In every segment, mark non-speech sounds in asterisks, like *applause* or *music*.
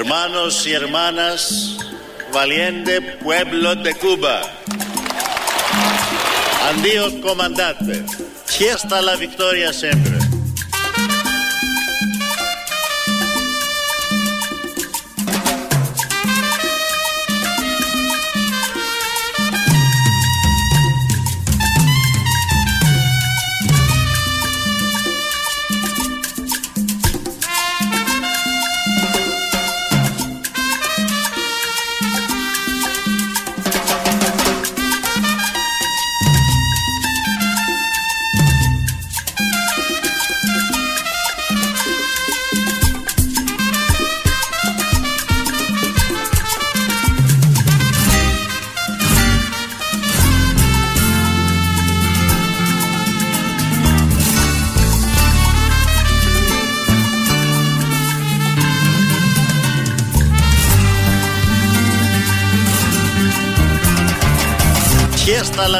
Hermanos y hermanas, valiente pueblo de Cuba. Adiós, comandante. Fiesta la victoria siempre.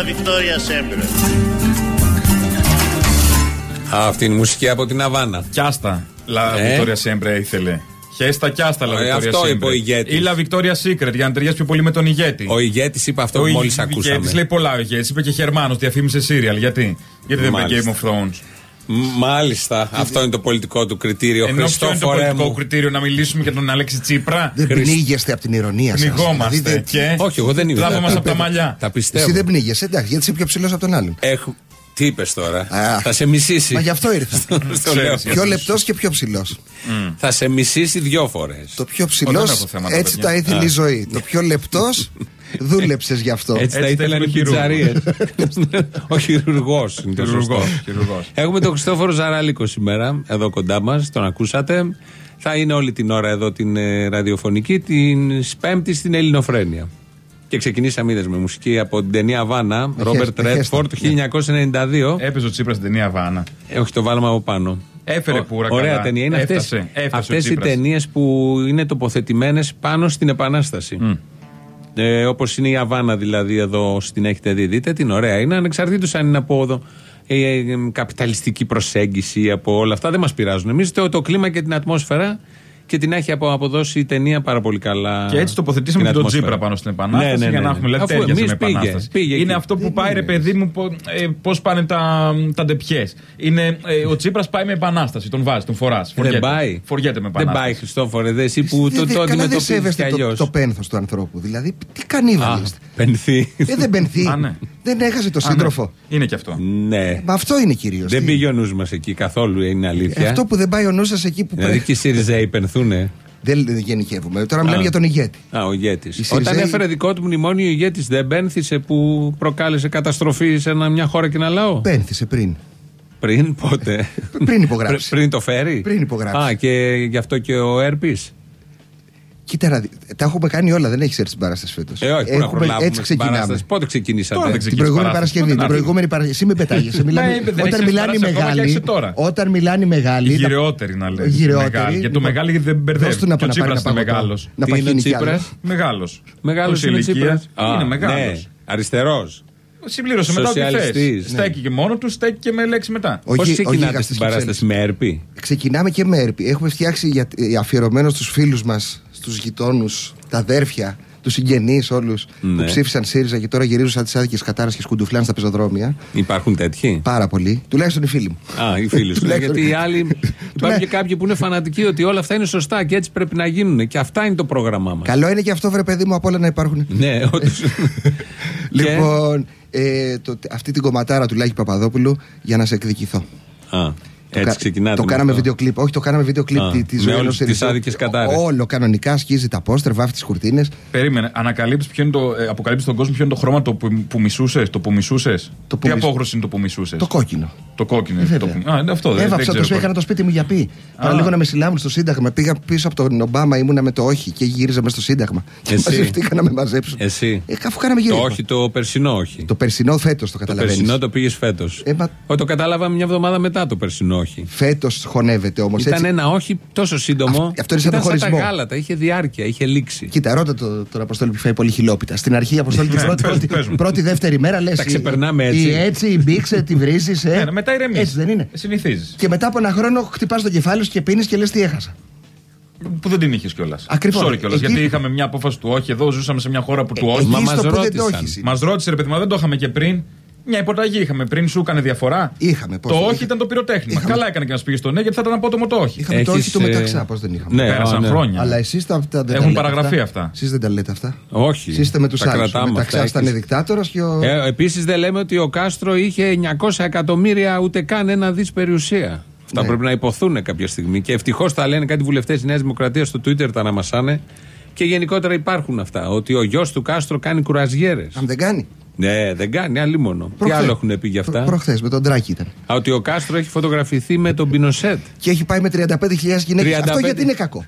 La victoria siempre. Αυτή είναι η μουσική από την Αβάνα. Κιάστα. Λα Ε; Βικτόρια Σέμπρε ήθελε. Χέστα κιάστα Λα Ε, Βικτόρια αυτό είπε Σέμπρε. ο ηγέτης. Ή Λα Βικτόρια Secret για να ταιριάζει πιο πολύ με τον ηγέτη. Ο ηγέτης είπε αυτό που μόλις ακούσαμε. ηγέτης λέει πολλά ο ηγέτης. Είπε και Γερμανό, διαφήμισε σύριαλ. Γιατί, Γιατί δεν είπε Μάλιστα. Game of Thrones. Μ- Μάλιστα. Αυτό είναι το πολιτικό του κριτήριο. Ενώ ποιο είναι το Χριστόφορε πολιτικό μου. κριτήριο να μιλήσουμε για τον Αλέξη Τσίπρα; Δεν πνίγεστε από την ηρωνία σας. Πνιγόμαστε. Και Όχι, εγώ δεν είμαι. Λάβαμε Τα- μας από τα τα- μαλλιά. Τα πιστεύω. Εσύ δεν πνίγεσαι, εντάξει, γιατί είσαι πιο ψηλός από τον άλλον. Έχω... Τι είπες τώρα; Α. θα σε μισήσει. Μα γι' αυτό ήρθα. Στο λέω. Ξέρεις, πιο λεπτός και πιο ψηλός. Θα σε μισήσει δυο φορές. Το πιο Ω, ψηλός, δεν έχω θέματα, έτσι παιδιά. τα ήθελε η ζωή. Το πιο λεπτός, δούλεψες γι' αυτό. Έτσι τα Έτσι ήθελαν οι θέλει ο πιτσαρίε. Ο χειρουργός είναι το Χειρουργός, σωστό. χειρουργός. Έχουμε τον Χριστόφορο Ζαράλικο σήμερα, εδώ κοντά μας. Τον ακούσατε. Θα είναι όλη την ώρα εδώ την ε, ραδιοφωνική, την Πέμπτη στην Ελληνοφρένεια. Και ξεκινήσαμε είδες με μουσική από την ταινία Βάνα, Ρόμπερτ χέστα. Ρέτφορντ, 1992. έπαιζε ο Τσίπρας στην ταινία Βάνα. Ε, όχι, το βάλαμε από πάνω. Έφερε Ω, πουρα Ωραία καλά. ταινία. Είναι αυτές, Έφτασε, έφτασε ο αυτές οι Τσίπρας. ταινίες που είναι τοποθετημένες πάνω στην Επανάσταση. Ε, Όπως είναι η Αβάνα δηλαδή εδώ στην έχετε δει. Δείτε την ωραία. Είναι ανεξαρτήτως αν είναι από εδώ, ε, ε, ε, καπιταλιστική προσέγγιση από όλα αυτά. Δεν μας πειράζουν. Εμείς το, το κλίμα και την ατμόσφαιρα και την έχει απο- αποδώσει η ταινία πάρα πολύ καλά. Και έτσι τοποθετήσαμε την και τον ατμόσφαιρα. Τσίπρα πάνω στην Επανάσταση Ναι, ναι, ναι, για να ναι. έχουμε δηλαδή Αφού τέριαζε με εμείς πήγε, Επανάσταση. πήγε είναι εκεί. αυτό που Δεν πάει ρε είναι παιδί μου πώς πάνε τα, τα ντεπιές. Είναι, ε, ο Τσίπρας πάει με Επανάσταση. Τον βάζει, τον φοράς. Δεν πάει. Φοριέται με Δεν Επανάσταση. πάει, Χριστόφορε. Δε, εσύ που Δεν- το, δεν- το καλά, δεν αντιμετωπίζεις κι σέβεστε αλλιώς. το, το πένθος του ανθρώπου. Δηλαδή, τι κανίβαλ είστε. Πενθεί. Ε, δεν πενθεί. Α, ναι. Δεν έχασε το Α, ναι. σύντροφο. Είναι και αυτό. ναι. Μα αυτό είναι κυρίως. Δεν πήγε ο νους μας εκεί καθόλου, είναι αλήθεια. Αυτό που δεν πάει ο νους σας εκεί που Δηλαδή πρέπει. και οι Σιριζέοι πενθούνε. Δεν γενικεύουμε. Τώρα μιλάμε Α. για τον ηγέτη. Α, ο ηγέτης. Οι Όταν Σιριζέοι- έφερε δικό του μνημόνιο, ο ηγέτης δεν πένθησε που προκάλεσε καταστροφή σε ένα, μια χώρα και ένα λαό; Πένθησε πριν. Πριν, πότε; Πριν υπογράψει. Πρι- πριν το φέρει; Πριν υπογράψει. Α, και γι' αυτό και ο Έρπης; Κοίτα, να δει- τα έχουμε κάνει όλα. Δεν έχει έρθει στην παράσταση φέτος. Ε, όχι, πού να προλάβουμε έτσι την ξεκινάμε. παράσταση; Πότε ξεκινήσατε; Τώρα δεν Την ξεκίνησε προηγούμενη παράσταση. Παρασκευή. Πότε Την να προηγούμενη Παρασκευή. Εσύ με πετάγεσαι. *laughs* Μιλάμε, Ναι, δεν όταν έχεις μιλάνε οι παράσταση ακόμα και μεγάλοι. άρχισε τώρα. Όταν μιλάνε οι μεγάλοι. Η τα- γυρεότερη να λέει. Γυρεότερη. Γιατί το μεγάλη δεν Δώσ' μπερδεύει. του να Και ο πάει να πάρει Τσίπρα είναι ένα παγωτό. μεγάλο. Να Τι είναι ο παχύνει κι Τσίπρας; άλλο. Μεγάλος. Μεγάλος είναι ο Τσίπρας. Είναι Α, μεγάλος. Ναι, αριστερός. Συμπλήρωσε μετά ό,τι Σοσιαλιστής. θες. Στέκει και μόνος του, στέκει και με λέξη μετά. Ο Πώς γη- ο ξεκινάτε γίγας στην της παράσταση με Έρπη; Ξεκινάμε και με έρπη. Έχουμε φτιάξει για, ε, αφιερωμένο στους φίλους μας, στους γειτόνους, τα αδέρφια, τους συγγενείς όλους Ναι. που ψήφισαν ΣΥΡΙΖΑ και τώρα γυρίζουν σαν τις άδικες κατάρες και σκουντουφλάνε στα πεζοδρόμια. Υπάρχουν τέτοιοι; Πάρα πολύ. Τουλάχιστον οι φίλοι μου. Α, οι φίλοι σου. Τουλάχιστον- Γιατί οι άλλοι. Υπάρχουν Τουλάχιστον- και κάποιοι που είναι φανατικοί ότι όλα αυτά είναι σωστά και έτσι πρέπει να γίνουν. Και αυτά είναι το πρόγραμμά μας. Καλό είναι και αυτό, βρε παιδί μου, απ' όλα να υπάρχουν. Ναι, όντως. *laughs* Λοιπόν, ε, το, αυτή την κομματάρα του Λάκη Παπαδόπουλου για να σε εκδικηθώ. Α, έτσι κα- ξεκινάτε. Το με κάναμε αυτό. βίντεο κλιπ. Όχι, το κάναμε βίντεο κλιπ Α, τη, της με ζωή όλες ενός τις Σιριζέου. άδικες κατάρες. Όλο κανονικά σκίζει τα πόστερ, βάφει τις κουρτίνες. Περίμενε, ανακαλύψεις ποιο είναι το. Ε, αποκαλύψεις τον κόσμο ποιο είναι το χρώμα το που, που μισούσες. Το που μισούσες; Το που Τι μισ- απόχρωση είναι το που μισούσες; Το κόκκινο. Το κόκκινο. Ε, είναι το βέβαια. που... Α, είναι αυτό. δεν- δεν Έβαψα ξέρω το σου, πώς. έκανα το σπίτι μου για πει. Παραλίγο να με συλλάβουν στο Σύνταγμα. Πήγα πίσω από τον Ομπάμα, ήμουνα με το όχι και γύριζα μέσα στο Σύνταγμα. Και Εσύ; μαζευτήκαν να με μαζέψουν. Εσύ; Ε, αφού κάναμε Το γύρω. όχι, το περσινό όχι. Το περσινό φέτος το Το καταλαβαίνεις. περσινό το πήγες φέτος. Ε, μα- Όχι, το κατάλαβα μια εβδομάδα μετά το περσινό όχι. Φέτος χωνεύεται όμως. Ήταν ένα όχι τόσο σύντομο. Αυ- αυτό είναι σαν Ήταν το χωρισμό. τα γάλατα, είχε διάρκεια, είχε λήξει. Κοίτα, ρώτα το, τον Αποστόλη που φάει πολύ χιλόπιτα. Στην αρχή η Αποστόλη την Ναι, πρώτη, πες μου, πρώτη, πες μου. πρώτη, δεύτερη μέρα λες. Τα ξεπερνάμε έτσι. Η έτσι, η μπήξε, τη βρίζεις. Ε. Ναι, μετά ηρεμείς. Έτσι δεν είναι. Συνηθίζεις. Και μετά από ένα χρόνο χτυπάς το κεφάλι σου και πίνεις και λες τι έχασα. Που δεν την είχες κιόλας. Ακριβώς. Sorry κιόλας. Εκεί- Γιατί είχαμε μια απόφαση του όχι. Εδώ ζούσαμε σε μια χώρα που του Ε, όχι. εκεί Μα στο μας που δεν το ρώτησαν. έχεις. Μας ρώτησε ρε παιδί, μα δεν το είχαμε και πριν. Μια υποταγή είχαμε πριν, σου έκανε διαφορά; Είχαμε, πώς Το δεν όχι είχα- ήταν το πυροτέχνημα. Είχαμε- Καλά έκανε και να πήγες στο ναι, γιατί θα ήταν απότομο το όχι. Είχαμε το Έχεις, όχι του ε, μεταξά, πώς δεν είχαμε. Ναι, Πέρασαν α, ναι. χρόνια. Αλλά εσείς τα, τα, δεν Έχουν τα λέτε παραγραφεί αυτά; Εσείς δεν τα λέτε αυτά; Όχι. Εσείς είστε με τους Τα άλλους. κρατάμε Μεταξά αυτά, ήταν έχεις. δικτάτορας και ο. Ε, Επίσης δεν λέμε ότι ο Κάστρο είχε 900 εκατομμύρια ούτε καν ένα δις περιουσία. Αυτά Ναι. πρέπει να υποθούν κάποια στιγμή. Και ευτυχώς τα λένε κάτι βουλευτές της Νέας Δημοκρατίας στο Twitter, τα αναμασάνε. Και γενικότερα υπάρχουν αυτά. Ότι ο γιος του Κάστρο κάνει κουραζιέρες. Αν δεν κάνει. Ναι, δεν κάνει, άλλη μόνο. Τι άλλο έχουν πει γι' αυτά; Προχθές με τον Τράκη ήταν. Α, Ότι ο Κάστρο έχει φωτογραφηθεί με τον Πινοσέτ. Και έχει πάει με 35.000 γυναίκες. Αυτό 35. γιατί είναι κακό;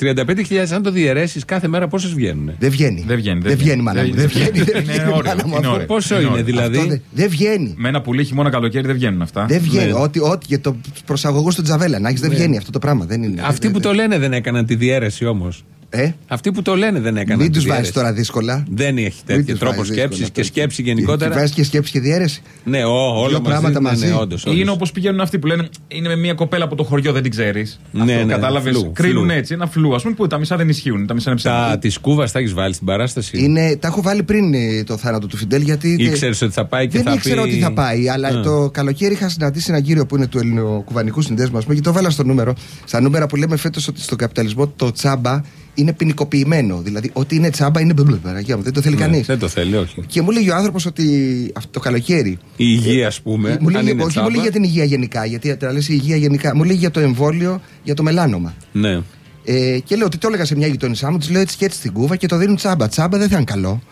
35.000, αν το διαιρέσεις, κάθε μέρα πόσες βγαίνουν. Δεν βγαίνει. Δεν βγαίνει, Δεν βγαίνει, μάνα μου. Δεν βγαίνει. δεν Είναι βγαίνει, όριο, μάνα μου, είναι αυτό. όριο. Πόσο Είναι είναι όριο. δηλαδή; Αυτό δεν- Δεν βγαίνει. Με ένα πουλί χειμώνα καλοκαίρι δεν βγαίνουν αυτά. Δεν βγαίνει. Ναι. Ό,τι, ό,τι για το προσαγωγό του Τζαβέλα να έχεις δεν βγαίνει αυτό το πράγμα. Δεν είναι. Αυτοί δεν- που το λένε δεν έκαναν τη διαίρεση όμως. Ε, Αυτοί που το λένε δεν έκαναν μην τη του βάζεις διαίρεση. τώρα δύσκολα. Δεν έχει Μην τέτοιο τους τρόπο βάζεις σκέψης δύσκολα και τώρα. σκέψη Τι γενικότερα. βάζεις και σκέψη και διαίρεση. Ναι, ό, όλα πράγματα μαζί. μαζί. Ναι, ναι, όντως, Ή είναι όντως. όπως πηγαίνουν αυτοί που λένε Είναι με μια κοπέλα από το χωριό, δεν την ξέρεις. Ναι, ναι, Κατάλαβες. φλου, Κρίνουν φλου. έτσι. Ένα φλου, ας πούμε, που τα μισά δεν ισχύουν. Τα μισά είναι ψέματα. Τα της Κούβας τα έχεις βάλει στην παράσταση; Είναι, τα έχω βάλει πριν ε, το θάνατο του Φιντέλ γιατί. Ήξερε ότι θα πάει και δεν θα ήξερα πει. ότι θα πάει, αλλά Α. το καλοκαίρι είχα συναντήσει έναν κύριο που είναι του ελληνοκουβανικού συνδέσμου, ας πούμε, και το βάλα στο νούμερο. Στα νούμερα που λέμε φέτος ότι στον καπιταλισμό το τσάμπα είναι ποινικοποιημένο. Δηλαδή, ότι είναι τσάμπα είναι μπλε, παραγία μου, δεν το θέλει Ναι, κανείς. Δεν το θέλει, όχι. Και μου λέγει ο άνθρωπος ότι αυτό το καλοκαίρι. Η υγεία, ας πούμε. μου αν λέγει, είναι όχι, μου τσάμπα. λέει για την υγεία γενικά, γιατί τα λες η υγεία γενικά. Μου λέει για το εμβόλιο για το μελάνομα. Ναι. Ε, και λέω ότι το έλεγα σε μια γειτόνισά μου, της λέω έτσι και έτσι στην κούβα και το δίνουν τσάμπα. Τσάμπα δεν θα είναι καλό.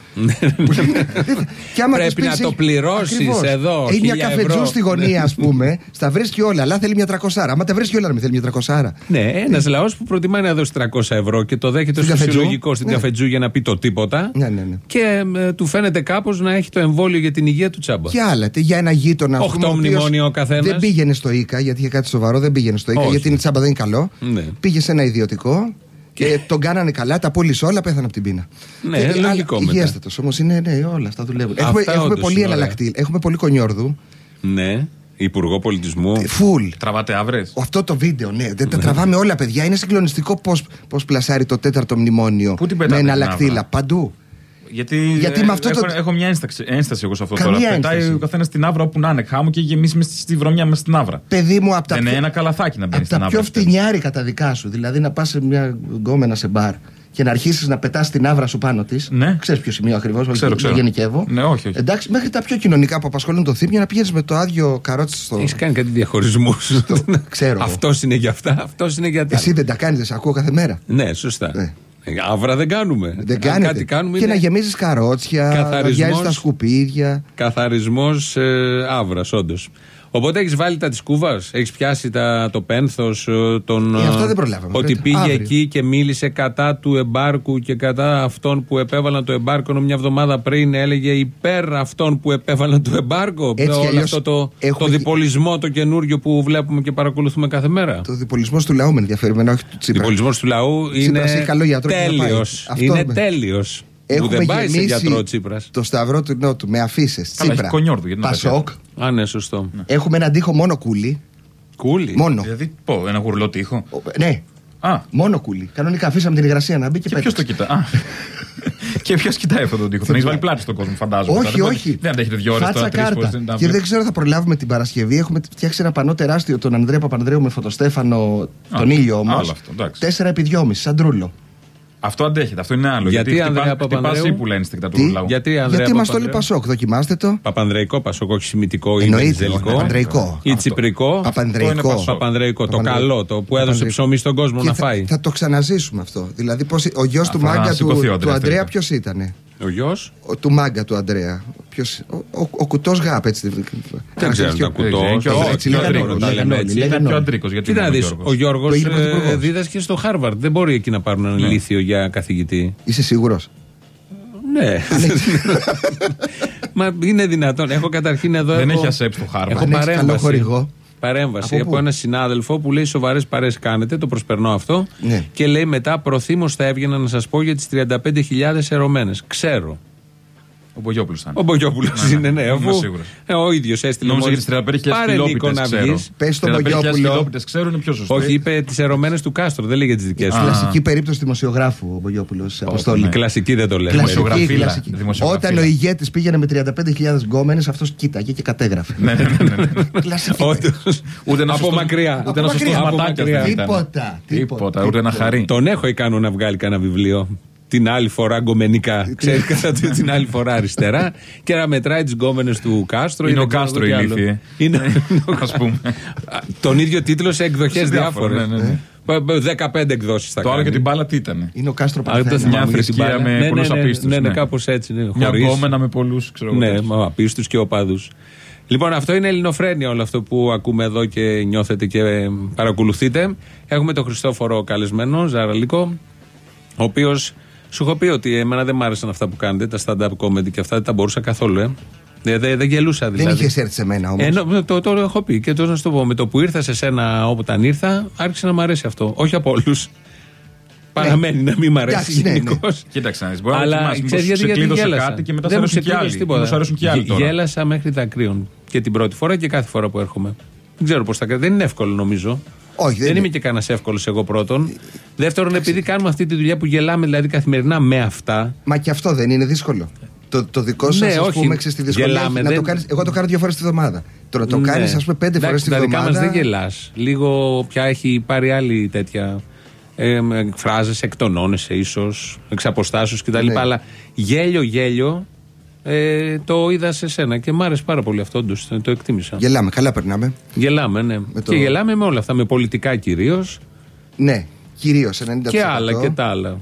και άμα Πρέπει της να πεις, το έχει- πληρώσεις Ακριβώς. εδώ, Έχει μια χίλια καφετζού ευρώ. στη γωνία, ας πούμε, στα βρίσκει όλα, αλλά θέλει μια τρακοσάρα. Άμα τα βρίσκει όλα, μην θέλει μια τρακοσάρα. Ναι, ένας λαός που προτιμάει να δώσει 300 ευρώ και το δέχεται Στην στο καφετζού. συλλογικό στην Ναι. καφετζού για να πει το τίποτα. Ναι, ναι, ναι. Και ε, του φαίνεται κάπως να έχει το εμβόλιο για την υγεία του τσάμπα. Και άλλα, τι, για ένα γείτονα. ας Οχτώ πούμε, ο οποίος μνημόνια ο καθένας. Δεν πήγαινε στο ΙΚΑ, γιατί είχε κάτι σοβαρό, δεν πήγαινε στο ΙΚΑ, Όχι. γιατί είναι τσάμπα δεν είναι καλό. Ναι. Πήγε σε ένα ιδιωτικό και τον κάνανε καλά, τα πούλησε όλα, πέθανε από την πείνα. Ναι, λογικό μετά. Υγιέστατος όμως είναι, ναι, όλα αυτά δουλεύουν. Έχουμε, Αυτά έχουμε όντως πολύ είναι ωραία. εναλλακτή, έχουμε πολύ κονιόρδου. Ναι. Υπουργό Πολιτισμού. Φουλ. Τραβάτε άβρες; Αυτό το βίντεο, ναι. Δεν τα τραβάμε όλα, παιδιά. Είναι συγκλονιστικό πώ πώς πλασάρει το τέταρτο μνημόνιο Πού την με πετάτε την εναλλακτήλα. άβρα; Παντού. Γιατί, Γιατί ε, με αυτό έχω, το- έχω μια ένσταση, ένσταση εγώ σε αυτό Καμία τώρα. Πετάει ένσταση. ο καθένας την άβρα όπου να είναι. Χάμω και γεμίσει στη βρωμιά με στην άβρα. Παιδί μου, από τα Δεν είναι πιο, ένα καλαθάκι να μπαίνει απ' στην τα άβρα. πιο επιτέλους. φτηνιάρικα τα δικά σου. Δηλαδή να πας σε μια γκόμενα σε μπαρ και να αρχίσεις να πετάς την άβρα σου πάνω της. Ναι. Ξέρεις ποιο σημείο ακριβώς, Ξέρω, ξέρω. γενικεύω. Ναι, όχι, όχι. Εντάξει, μέχρι τα πιο κοινωνικά που απασχολούν το θύμιο να πηγαίνεις με το άδειο καρότσι στο. Έχεις κάνει κάτι διαχωρισμούς. ξέρω. Αυτός είναι για αυτά, αυτός είναι για τα. Εσύ δεν τα κάνεις, δεν σε ακούω κάθε μέρα. Ναι, σωστά. Ναι. Ε, Άβρα δεν κάνουμε. Δεν Αν κάνετε. κάτι κάνουμε και είναι να γεμίζεις καρότσια, να καθαρισμός. βιάζει τα σκουπίδια. καθαρισμός ε, άβρα, όντως. Οπότε έχεις βάλει τα της Κούβας, έχεις πιάσει τα, το πένθος, τον. Ε, αυτά δεν προλάβαμε, Ότι πρέπει. πήγε Αύριο. εκεί και μίλησε κατά του εμπάρκου και κατά αυτών που επέβαλαν το εμπάρκο. Ενώ μια εβδομάδα πριν έλεγε υπέρ αυτών που επέβαλαν το εμπάρκο. Έτσι κι Όλο αλλιώς αυτό το, έχουμε το και- διπολισμό το καινούριο που βλέπουμε και παρακολουθούμε κάθε μέρα. Το διπολισμό του λαού με ενδιαφέρει εμένα, όχι του Τσίπρα. διπολισμός του λαού Τσίπρας είναι έχει καλό γιατρό και θα πάει. τέλειος. Αυτό Είναι με- τέλειος. Που Έχουμε δεν πάει σε γεμίσει γιατρό ο Τσίπρας. το σταυρό του Νότου με αφήσεις. Καλά, Τσίπρα. έχει κονιόρδου, γιατί να τα Πασόκ. Α, ναι, σωστό. Έχουμε έναν τοίχο μόνο κούλι. Κούλι; Μόνο. Δηλαδή, πω, ένα γουρλό τείχο. Ο- Ναι, Α, μόνο κούλι. Κανονικά αφήσαμε την υγρασία να μπει και, και ποιος πέταξε. το κοιτά; Α. *laughs* και ποιος κοιτάει αυτόν τον τείχο. Τον έχεις βάλει πλάτη στον κόσμο, φαντάζομαι. Όχι, Δεν μπορεί- όχι. Δεν αντέχετε δύο ώρες Φάτσα τώρα, τρεις κάρτα. φορές. Και δεν ξέρω, θα προλάβουμε την Παρασκευή. Έχουμε φτιάξει ένα πανό τεράστιο τον Ανδρέα Παπανδρέου με φωτοστέφανο τον ήλιο όμως. άλλο αυτό, εντάξει. 4 επί 2,5 σαν τρούλο. Αυτό αντέχεται, αυτό είναι άλλο. Γιατί, Γιατί, Ανδρέα χτυπά- χτυπάς Παπανδρέου; ύπουλα ένστικτα του Τι; λαού. Γιατί Ανδρέα Γιατί είμαστε όλοι Παπανδρέου; Πασόκ, δοκιμάστε το; Παπανδρεϊκό Πασόκ, όχι σημητικό ή Εννοείται, βενιζελικό. Παπανδρεϊκό. Ή Αυτό. τσιπρικό. Παπανδρεϊκό. Πασόκ. Παπανδρεϊκό, το Παπανδρεϊκό. καλό, το που έδωσε Παπανδρεϊκό. ψωμί στον κόσμο Και να θα, φάει. θα το ξαναζήσουμε αυτό. Δηλαδή, πώς, ο γιος του θα μάγκα του, σηκωθεί ο του Ανδρέας Αντρέα τελικά. ποιος ήταν. Ο γιος; Ο, του μάγκα του Αντρέα. Ποιος, ο, ο, ο κουτός γάπ, έτσι. Δεν ξέρω αν τα κουτό. Ε, και ο- Όχι, έτσι δεν λέγανε μπορούμε όλοι, να τα λέμε λέγανε έτσι. όλοι, Είναι λέγανε πιο όλοι. αντρίκο. Γιατί Κοίτα να είναι δεις, ο ο Γιώργος. Γιώργο Το έγινε πρωθυπουργός. δίδασκε στο Χάρβαρντ. Δεν μπορεί εκεί να πάρουν ένα λίθιο για καθηγητή. Είσαι σίγουρος; Ναι. Μα είναι δυνατόν. Έχω καταρχήν εδώ. Δεν έχω- έχει ασέψ στο Χάρβαρντ. Έχω Αν έχεις καλό παρέμβαση. χορηγό. Παρέμβαση Από από, πού; ένα συνάδελφο που λέει σοβαρές παρέ κάνετε, το προσπερνώ αυτό. Ναι. Και λέει μετά προθύμως θα έβγαινα να σας πω για τις 35.000 ερωμένες. Ξέρω. Ο Μπογιόπουλος ήταν. Ο Μπογιόπουλος Ναι, είναι, ναι, ναι, αφού είμαι σίγουρος. ε, ο ίδιος έστειλε. Νόμιζα μόλις, για τι 35.000 «Πάρε Νίκο χιλόπιτε να ξέρω. βγεις». Πες στον 35.000 Μπογιόπουλο. χιλόπιτες ξέρω είναι πιο σωστό. Όχι, είπε τις ερωμένες του Κάστρο, δεν λέγε τις δικές του. Κλασική περίπτωση δημοσιογράφου ο Μπογιόπουλος. Αποστόλη. ναι. Κλασική δεν το λέμε. Κλασική, Δημοσιογραφίλα. κλασική. Δημοσιογραφίλα. Όταν ο ηγέτης πήγαινε με 35.000 γκόμενες, αυτός κοίταγε και κατέγραφε. Ναι, ναι, ναι, ναι, ναι. Κλασική. Όντως. Ούτε ένα από σωστό- μακριά. Ούτε ένα Από σωστό μακριά. σματάκι Από δεν μακριά. ήταν. Τίποτα, Τίποτα, ούτε ένα χαρί. Τον έχω ικανό να βγάλει κανένα βιβλίο. Την άλλη φορά γκομενικά. Ξέρεις *laughs* κατά τι, την άλλη φορά αριστερά. Και να μετράει τις γκόμενες του Κάστρο. ή Είναι δεν ο ξέρω Κάστρο τι η άλλο. λύθη, ε. Είναι. *laughs* Ας πούμε. Τον ίδιο τίτλο σε εκδοχές Σε διάφορα, διάφορες. ναι, ναι, 15 εκδόσεις θα Το άλλο κάνει. και την μπάλα τι ήταν. Είναι ο Κάστρο Α, δεν το Παρθένα. θυμάμαι Μια για την θρησκεία μπάλα. με Ναι, πολλούς ναι, ναι, απίστους, Ναι, ναι, ναι. κάπως έτσι. Ναι, Μια χωρίς- γκόμενα με πολλούς, ξέρω εγώ. Ναι, τέτοιους. με απίστους και οπαδούς. Λοιπόν, αυτό είναι ελληνοφρένεια όλο αυτό που ακούμε εδώ και νιώθετε και ε, παρακολουθείτε. Έχουμε τον Χριστόφορο καλεσμένο, Ζαραλίκο, ο οποίος σου έχω πει ότι εμένα δεν μ' άρεσαν αυτά που κάνετε, τα stand-up comedy και αυτά δεν τα μπορούσα καθόλου. Ε. Δεν δεν- δεν γελούσα δηλαδή. Δεν είχες έρθει σε μένα όμως. Ενώ, το, το έχω πει και τώρα να σου το πω. Με το που ήρθα σε σένα όταν ήρθα, άρχισε να μ' αρέσει αυτό. Όχι από όλους. Παραμένει να μην μ' αρέσει Εντάξει, ναι, ναι. γενικώς. Κοίταξε να δεις, μπορεί να Αλλά δοκιμάσεις, μήπως ξέρει γιατί, σε γιατί κλείδωσε γέλασα; κάτι και μετά δεν σε μου αρέσουν και ξεκλείδωσε άλλοι. τίποτα. Μήπως αρέσουν και άλλοι Γε- τώρα; Γέλασα μέχρι δακρύων. Και την πρώτη φορά και κάθε φορά που έρχομαι. Δεν ξέρω πώς θα κάνει. Δεν είναι εύκολο νομίζω. Όχι, δεν δεν είναι. είμαι και κανένας εύκολος εγώ πρώτον. Δεύτερον, επειδή κάνουμε αυτή τη δουλειά που γελάμε δηλαδή καθημερινά με αυτά. Μα και αυτό δεν είναι δύσκολο. Το, το δικό σας, Ναι, ας όχι. πούμε, ξέρεις τη δυσκολία. Γελάμε, έχεις να δεν- το κάνεις, εγώ το κάνω δύο φορές τη βδομάδα. Το να το Ναι. κάνεις, ας πούμε, πέντε φορές Εντάξει, τη Τα δικά βδομάδα. μας δεν γελάς. Λίγο πια έχει πάρει άλλη τέτοια ε, εκφράζει, εκτονώνεσαι ίσως, εξ αποστάσεως κτλ. Ναι. Αλλά γέλιο, γέλιο ε, το είδα σε σένα και μ' άρεσε πάρα πολύ αυτό. όντως, το εκτίμησα. Γελάμε, καλά περνάμε. Γελάμε, ναι. Με το- Και γελάμε με όλα αυτά, με πολιτικά κυρίως Ναι, κυρίως 90%. και άλλα και τα άλλα.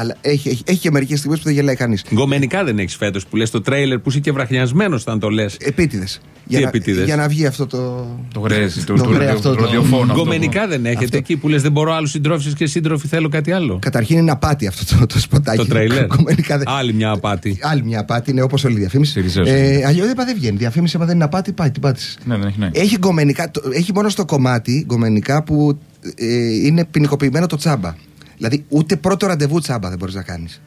Αλλά έχει, έχει, έχει και μερικές στιγμές που δεν γελάει κανείς. Γκομενικά δεν έχεις φέτος που λες το τρέιλερ που είσαι και βραχνιασμένος όταν το λες. Επίτηδες. Για, να- επίτηδες; για να βγει αυτό το. Το γρέζι, το, Το το, γρέ ραδιο- αυτό, το- ραδιοφώνο. αυτό Γκομενικά δεν έχετε Αυτό. εκεί που λες δεν μπορώ άλλους συντρόφου και σύντροφοι θέλω κάτι άλλο. Καταρχήν είναι απάτη αυτό το, το σποτάκι. Το τρέιλερ; *laughs* Κομμενικά δεν- Άλλη μια απάτη. Άλλη μια απάτη, είναι όπως όλη η διαφήμιση. Σιριζέος. Ε, Αλλιώς δεν, δεν βγαίνει. Διαφήμιση, άμα δεν είναι απάτη, πάει, την πάτησες. Ναι, ναι, ναι. Έχει, γκομενικά, το- έχει μόνο στο κομμάτι γκομενικά που ε, είναι ποινικοποιημένο το τσάμπα. Δηλαδή ούτε πρώτο ραντεβού τσάμπα δεν μπορείς να κάνεις.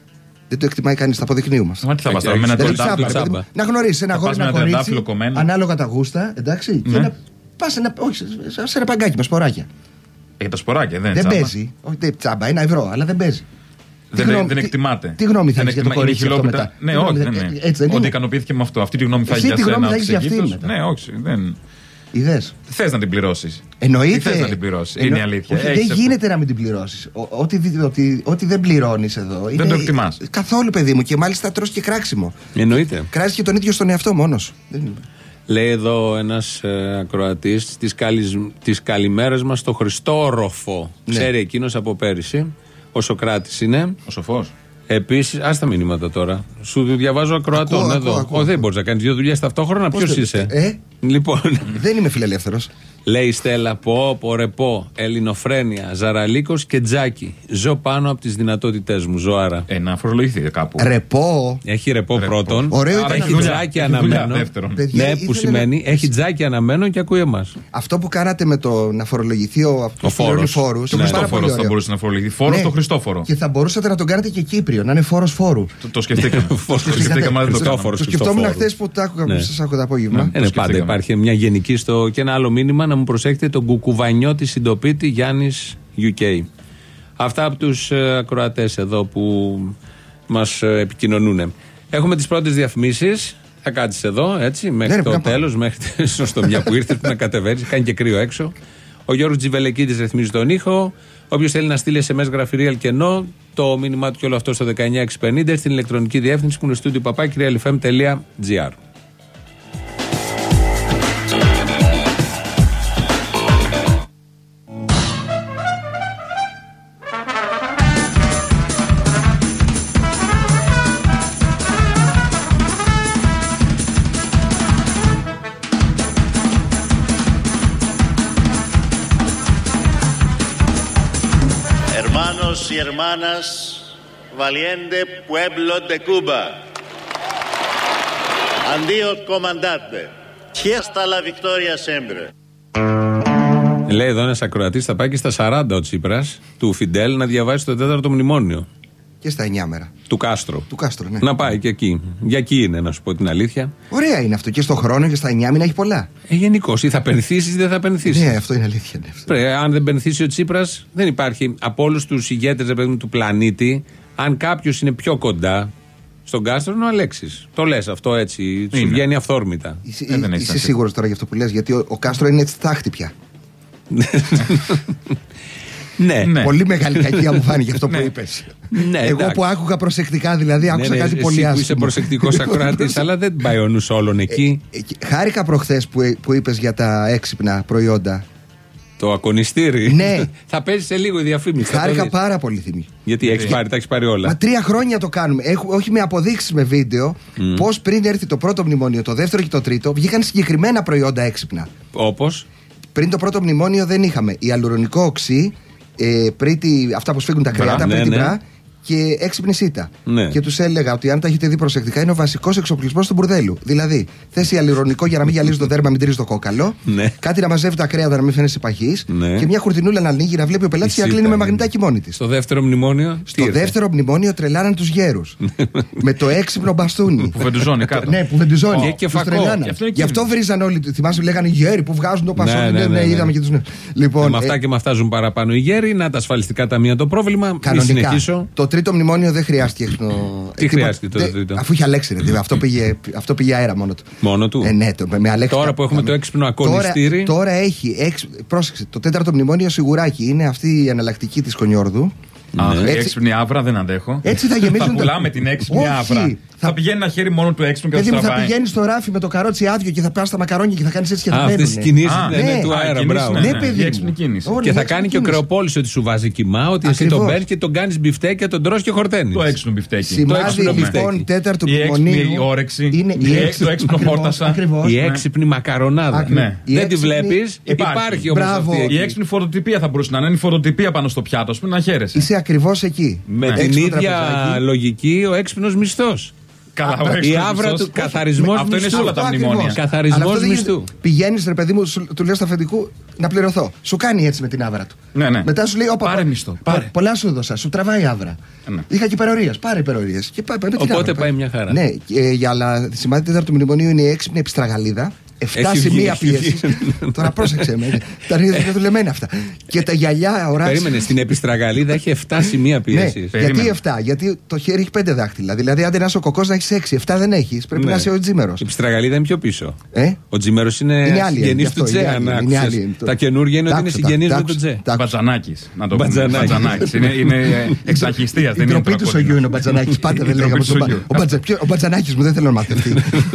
Δεν το εκτιμάει κανείς, τα αποδεικνύουμε αυτό. Μα τι θα πας τώρα, Όχι, με ένα όχι. Δηλαδή, τριαντάφυλλο τσάμπα, ρε παιδί τσάμπα. μου, να γνωρίσεις ένα Θα γόρι, πας με ένα ένα κορίτσι, τριαντάφυλλο κομμένο. ανάλογα τα γούστα, εντάξει, και Ναι. να πας ένα, όχι, σε- σε ένα παγκάκι με σποράκια. Για τα σποράκια, δεν είναι Δεν τσάμπα. παίζει. Όχι, δεν- τσάμπα, ένα ευρώ, αλλά δεν παίζει. Δεν, Τι γνώμη- δεν τι- εκτιμάται. Τι γνώμη θα Δεν έχεις για το εκτιμά- είναι κορίτσι αυτό χιλόπιτα. μετά; Ναι, Τι γνώμη όχι, θα- ναι, ναι. ε, Έτσι δεν Ότι είναι. ικανοποιήθηκε με αυτό. Αυτή τη γνώμη θα Εσύ έχει τι για γνώμη σένα. θα έχεις για αυτή εξηγήτως. μετά. Ναι, όχι. Δεν. Είδες. Θες να την πληρώσεις. Εννοείται. Τι θες να την πληρώσεις; Εννο- Είναι η αλήθεια. Όχι, Έχεις δεν αυτό. γίνεται να μην την πληρώσεις. Ό,τι, δι- ότι, ό,τι δεν πληρώνεις εδώ. είναι- το εκτιμάς. Καθόλου, παιδί μου. Και μάλιστα τρως και κράξιμο. Εννοείται. Κράζεις και τον ίδιο στον εαυτό μόνος. Λέει εδώ ένας ε, ακροατής τις τις καλημέρες μας στο Χριστόροφο. Ναι. Ξέρει εκείνος από πέρυσι. Ο Σοκράτη είναι. Ο σοφός. Επίσης, ας τα μηνύματα τώρα. Σου διαβάζω ακροατών Ακούω, εδώ. ακούω, ακούω. Ω, δεν μπορείς να κάνεις δύο δουλειές ταυτόχρονα. Πώς Ποιος δεν- είσαι; Ε; Λοιπόν, Δεν είμαι φιλελεύθερος. Λέει η Στέλλα, πω, πω, ρε, πω, Ελληνοφρένεια, Ζαραλίκος και Τζάκι. Ζω πάνω από τις δυνατότητές μου, ζωάρα. Ε, να φορολογηθεί κάπου. Ρεπό. Έχει ρεπό Ρεπό. πρώτον. Ωραίο Άρα ήταν Έχει δουλειά. τζάκι Έχει δουλειά αναμένο. δεύτερον. Παιδιά, Ναι, ήθελε που να- σημαίνει έχει τζάκι αναμένο και ακούει εμάς. Αυτό που κάνατε με το να φορολογηθεί ο, Ο φόρος. φόρους, Το είναι πάρα πολύ Χριστόφορο θα ωραίο. μπορούσε να φορολογηθεί. Φόρος Ναι. στο Χριστόφορο. Και θα μπορούσατε να τον κάνετε και Κύπριο, να είναι φόρος φόρου. Το- Το σκεφτήκαμε. *laughs* Το Σκεφτήκατε. σκεφτήκαμε, αλλά δεν το Χριστόφορο. κάναμε. Το σκεφτόμουν Χριστόφορου. χθες που τα άκουγα Ναι. που σας άκουγα το απόγευμα. Ναι. Ε, ναι, πάντα σκεφτήκαμε. υπάρχει μια γενική στο. Και ένα άλλο μήνυμα να μου προσέχετε τον κουκουβανιώτη συντοπίτη Γιάννης UK. Αυτά από τους ακροατές εδώ που μας επικοινωνούν. Έχουμε τις πρώτες διαφημίσεις. Θα κάτσεις εδώ, έτσι, μέχρι Ναι, ρε, το πρέπει να τέλος, μέχρι *laughs* στο μια που ήρθες, που να κατεβαίνεις, κάνει και κρύο έξω. Ο Γιώργος Τζιβελεκίδης ρυθμίζει τον ήχο. Όποιος θέλει να στείλει SMS γραφειρία αλκενό, το μήνυμά του και όλο αυτό στο 19650 στην ηλεκτρονική διεύθυνση που είναι στο παπάκυριαλfm.gr. Hermanos y hermanas, valiente pueblo de Cuba. Andio comandante. Hasta la victoria siempre. Λέει εδώ ένας ακροατής θα πάει και στα 40 ο Τσίπρας του Φιντέλ να διαβάσει το τέταρτο μνημόνιο. Και στα 9 μέρα. Του Κάστρο. Του Κάστρο, ναι. Να πάει και εκεί. Για εκεί είναι, να σου πω την αλήθεια. Ωραία είναι αυτό. Και στο χρόνο και στα 9 μήνα έχει πολλά. Ε, Γενικώς, ή θα πενθήσεις ή δεν θα πενθήσεις. Ναι, αυτό είναι αλήθεια. Ναι. Πρέ- αν δεν πενθήσει ο Τσίπρας, δεν υπάρχει. Από όλους τους ηγέτες του πλανήτη, αν κάποιος είναι πιο κοντά στον Κάστρο, είναι ο Αλέξης. Το λες αυτό έτσι. Σου Είναι. βγαίνει αυθόρμητα. Είσαι, Ε, δεν έχει είσαι σημασία. σίγουρος τώρα για αυτό που λες γιατί ο, ο Κάστρο είναι έτσι τάχτη πια. *laughs* ναι. Ναι. Πολύ μεγάλη κακία μου φάνηκε αυτό που Ναι. είπες. Ναι, Εγώ εντάξει. που άκουγα προσεκτικά, δηλαδή άκουσα Ναι, ναι, κάτι εσύ πολύ που άσχημο. είσαι προσεκτικός *laughs* ακροατής, αλλά δεν πάει ο νους όλων εκεί. Ε, και Χάρηκα προχθές που, που είπες για τα έξυπνα προϊόντα. Το ακονιστήρι. Ναι. *laughs* θα παίζει σε λίγο η διαφήμιση. θα το Χάρηκα δεις. πάρα πολύ θυμή. Γιατί έχεις πάρει, τα έχεις πάρει όλα. Μα τρία χρόνια το κάνουμε. Έχουμε, όχι με αποδείξεις με βίντεο. Πώς πριν έρθει το πρώτο μνημόνιο, το δεύτερο και το τρίτο, βγήκαν συγκεκριμένα προϊόντα έξυπνα. Όπως; Πριν το πρώτο μνημόνιο δεν είχαμε ιαλουρονικό οξύ, ε, πρίτη, αυτά που σφίγγουν τα Μπρα, κρέατα, ναι, πρίτη ναι. μπρά και έξυπνη σίτα. Ναι. Και τους έλεγα ότι αν τα έχετε δει προσεκτικά, είναι ο βασικός εξοπλισμός του μπουρδέλου. Δηλαδή, θες ιαλουρονικό για να μην γυαλίζει το δέρμα, μην τρίζει το κόκαλο. Ναι. Κάτι να μαζεύει τα κρέατα, να μην φαίνεσαι παχή. Ναι. Και μια κουρτινούλα να ανοίγει, να βλέπει ο πελάτης Η και να σίτα, κλείνει με ναι. μαγνητάκι μόνη της. Στο δεύτερο μνημόνιο. τι Στο ήρθε; δεύτερο μνημόνιο τρελάναν τους γέρους. με το έξυπνο μπαστούνι. Που βεντουζώνει κάτω. Ναι, που βεντουζώνει. Και- και Τους φακό. τρελάναν. Και αυτό είναι Γι' αυτό κίνδυνο. βρίζαν όλοι. Θυμάσαι, λέγανε γέροι που βγάζουν το πασόκι. Ναι, Ναι, ναι, ναι, ναι, ναι. είδαμε και τους νέους. Λοιπόν, Ε, με αυτά ε, και με αυτά ζουν παραπάνω οι γέροι. Να τα ασφαλιστικά ταμεία το πρόβλημα. Μην Κανονικά. συνεχίσω. Το τρίτο μνημόνιο δεν χρειάστηκε έξυπνο. Τι ε, τίποτα. χρειάστηκε το Δεν- τρίτο; Αφού είχε Αλέξη, ρε, δηλαδή, αυτό, πήγε, αυτό πήγε αέρα μόνο του. Μόνο του; Ε, ναι, το, με Αλέξη. Τώρα τα- που έχουμε τα- το έξυπνο ακονιστήρι. Τώρα, τώρα έχει. Έξ, πρόσεξε, το τέταρτο μνημόνιο σιγουράκι είναι αυτή η εναλλακτική της Κονιόρδου. Αχ, Ναι. η Έτσι- έξυπνη άβρα δεν αντέχω. Έτσι θα γεμίζουν Θα τα- πουλάμε την έξυπνη Όχι. άβρα. Θα- Θα πηγαίνει ένα χέρι μόνο του έξυπνου και θα Παιδί μου, θα στραβάει. πηγαίνεις στο ράφι με το καρότσι άδειο και θα πας στα μακαρόνια και θα κάνεις έτσι και θα Α, αυτές μπαίνουνε. τις κινήσεις Α, ναι, ναι. ναι, του Α, αέρα. κινήσεις, Μπράβο. ναι, Ναι, παιδί. η έξυπνη μου. κίνηση. Όλη Και η θα έξυπνη κάνει και ο κίνηση. Κρεοπόλη ότι σου βάζει κοιμά, ότι εσύ Ακριβώς. τον παίρνεις και τον κάνεις μπιφτέκια, τον τρώ και χορταίνεις. Το έξυπνο μπιφτέκι. Σημάδι το έξυπνο λοιπόν μπιφτέκι. τέταρτου Η έξυπνη μνημονίου. όρεξη. Είναι η έξ- το έξυπνο ακριβώς, χόρτασα. ακριβώς. Η Ναι. έξυπνη μακαρονάδα. Ακριβώς. Ναι. Η Δεν τη έξυπνη- βλέπεις. Υπάρχει. Υπάρχει όμως Μπράβο. αυτή. εκεί. Η έξυπνη φωτοτυπία θα μπορούσε να είναι. Είναι η φωτοτυπία πάνω στο πιάτο, ας πούμε, να χαίρεσαι. Είσαι ακριβώς εκεί. Με Ναι. την Έξυπνο ίδια τραπεζάκι. λογική ο έξυπνος μισθός. Καλά, ο Η έξυπνος άβρα μισθός. του καθαρισμός Αυτό είναι σε όλα τα μνημόνια. Καθαρισμός μισθού. Πηγαίνεις, ρε παιδί μου, σου- του λες στο αφεντικού να πληρωθώ. Σου κάνει έτσι με την άβρα του. Ναι, ναι. Μετά σου λέει: Όπα, Πάρε πα- μισθό, πάρε. Πολλά σου έδωσα, σου τραβάει η άβρα. Ναι. Είχα και υπερορίες. Πάρε υπερορίες. Οπότε πάει μια χαρά. Ναι, και, ε, για αλλά σημάδι τέταρτου μνημονίου είναι η έξυπνη επιστραγαλίδα. 7 Έχει σημεία βγει, έχει πίεση. βγει. Τώρα πρόσεξε με. Τα είναι δουλεμένα αυτά. Και τα γυαλιά οράζει. Περίμενε, στην επιστραγαλίδα έχει 7 σημεία Ναι, πίεση. Περίμενε. γιατί 7, γιατί το χέρι έχει 5 δάχτυλα. Δηλαδή, αν δεν είσαι ο κοκός να έχεις 6, 7 δεν έχεις. Πρέπει Ναι. να είσαι ο τζίμερος. Η επιστραγαλίδα είναι πιο πίσω. Ε; Ο Τζίμερος είναι, Είναι άλλη, συγγενής γι' του αυτό, Τζέ. είναι αν άλλη, είναι άκουσες. άλλη. Τα καινούργια είναι ότι είναι Τ' άκουσα, συγγενής τ' με άκουσα, τον Τζέ. τ' άκουσα. Μπατζανάκης. Να το πούμε. Μπατζανάκης. Μπατζανάκης. Είναι, είναι εξαρχιστία. Η Δεν είναι ντροπή του τρακόντινο. Σογιού είναι ο Μπατζανάκης. Πάντα δεν Η λέγαμε ντροπή τον του Μπα- Σογιού. Ο Μπατζα- ποιο- Ο Μπατζανάκης μου δεν θέλω να μαθευτεί.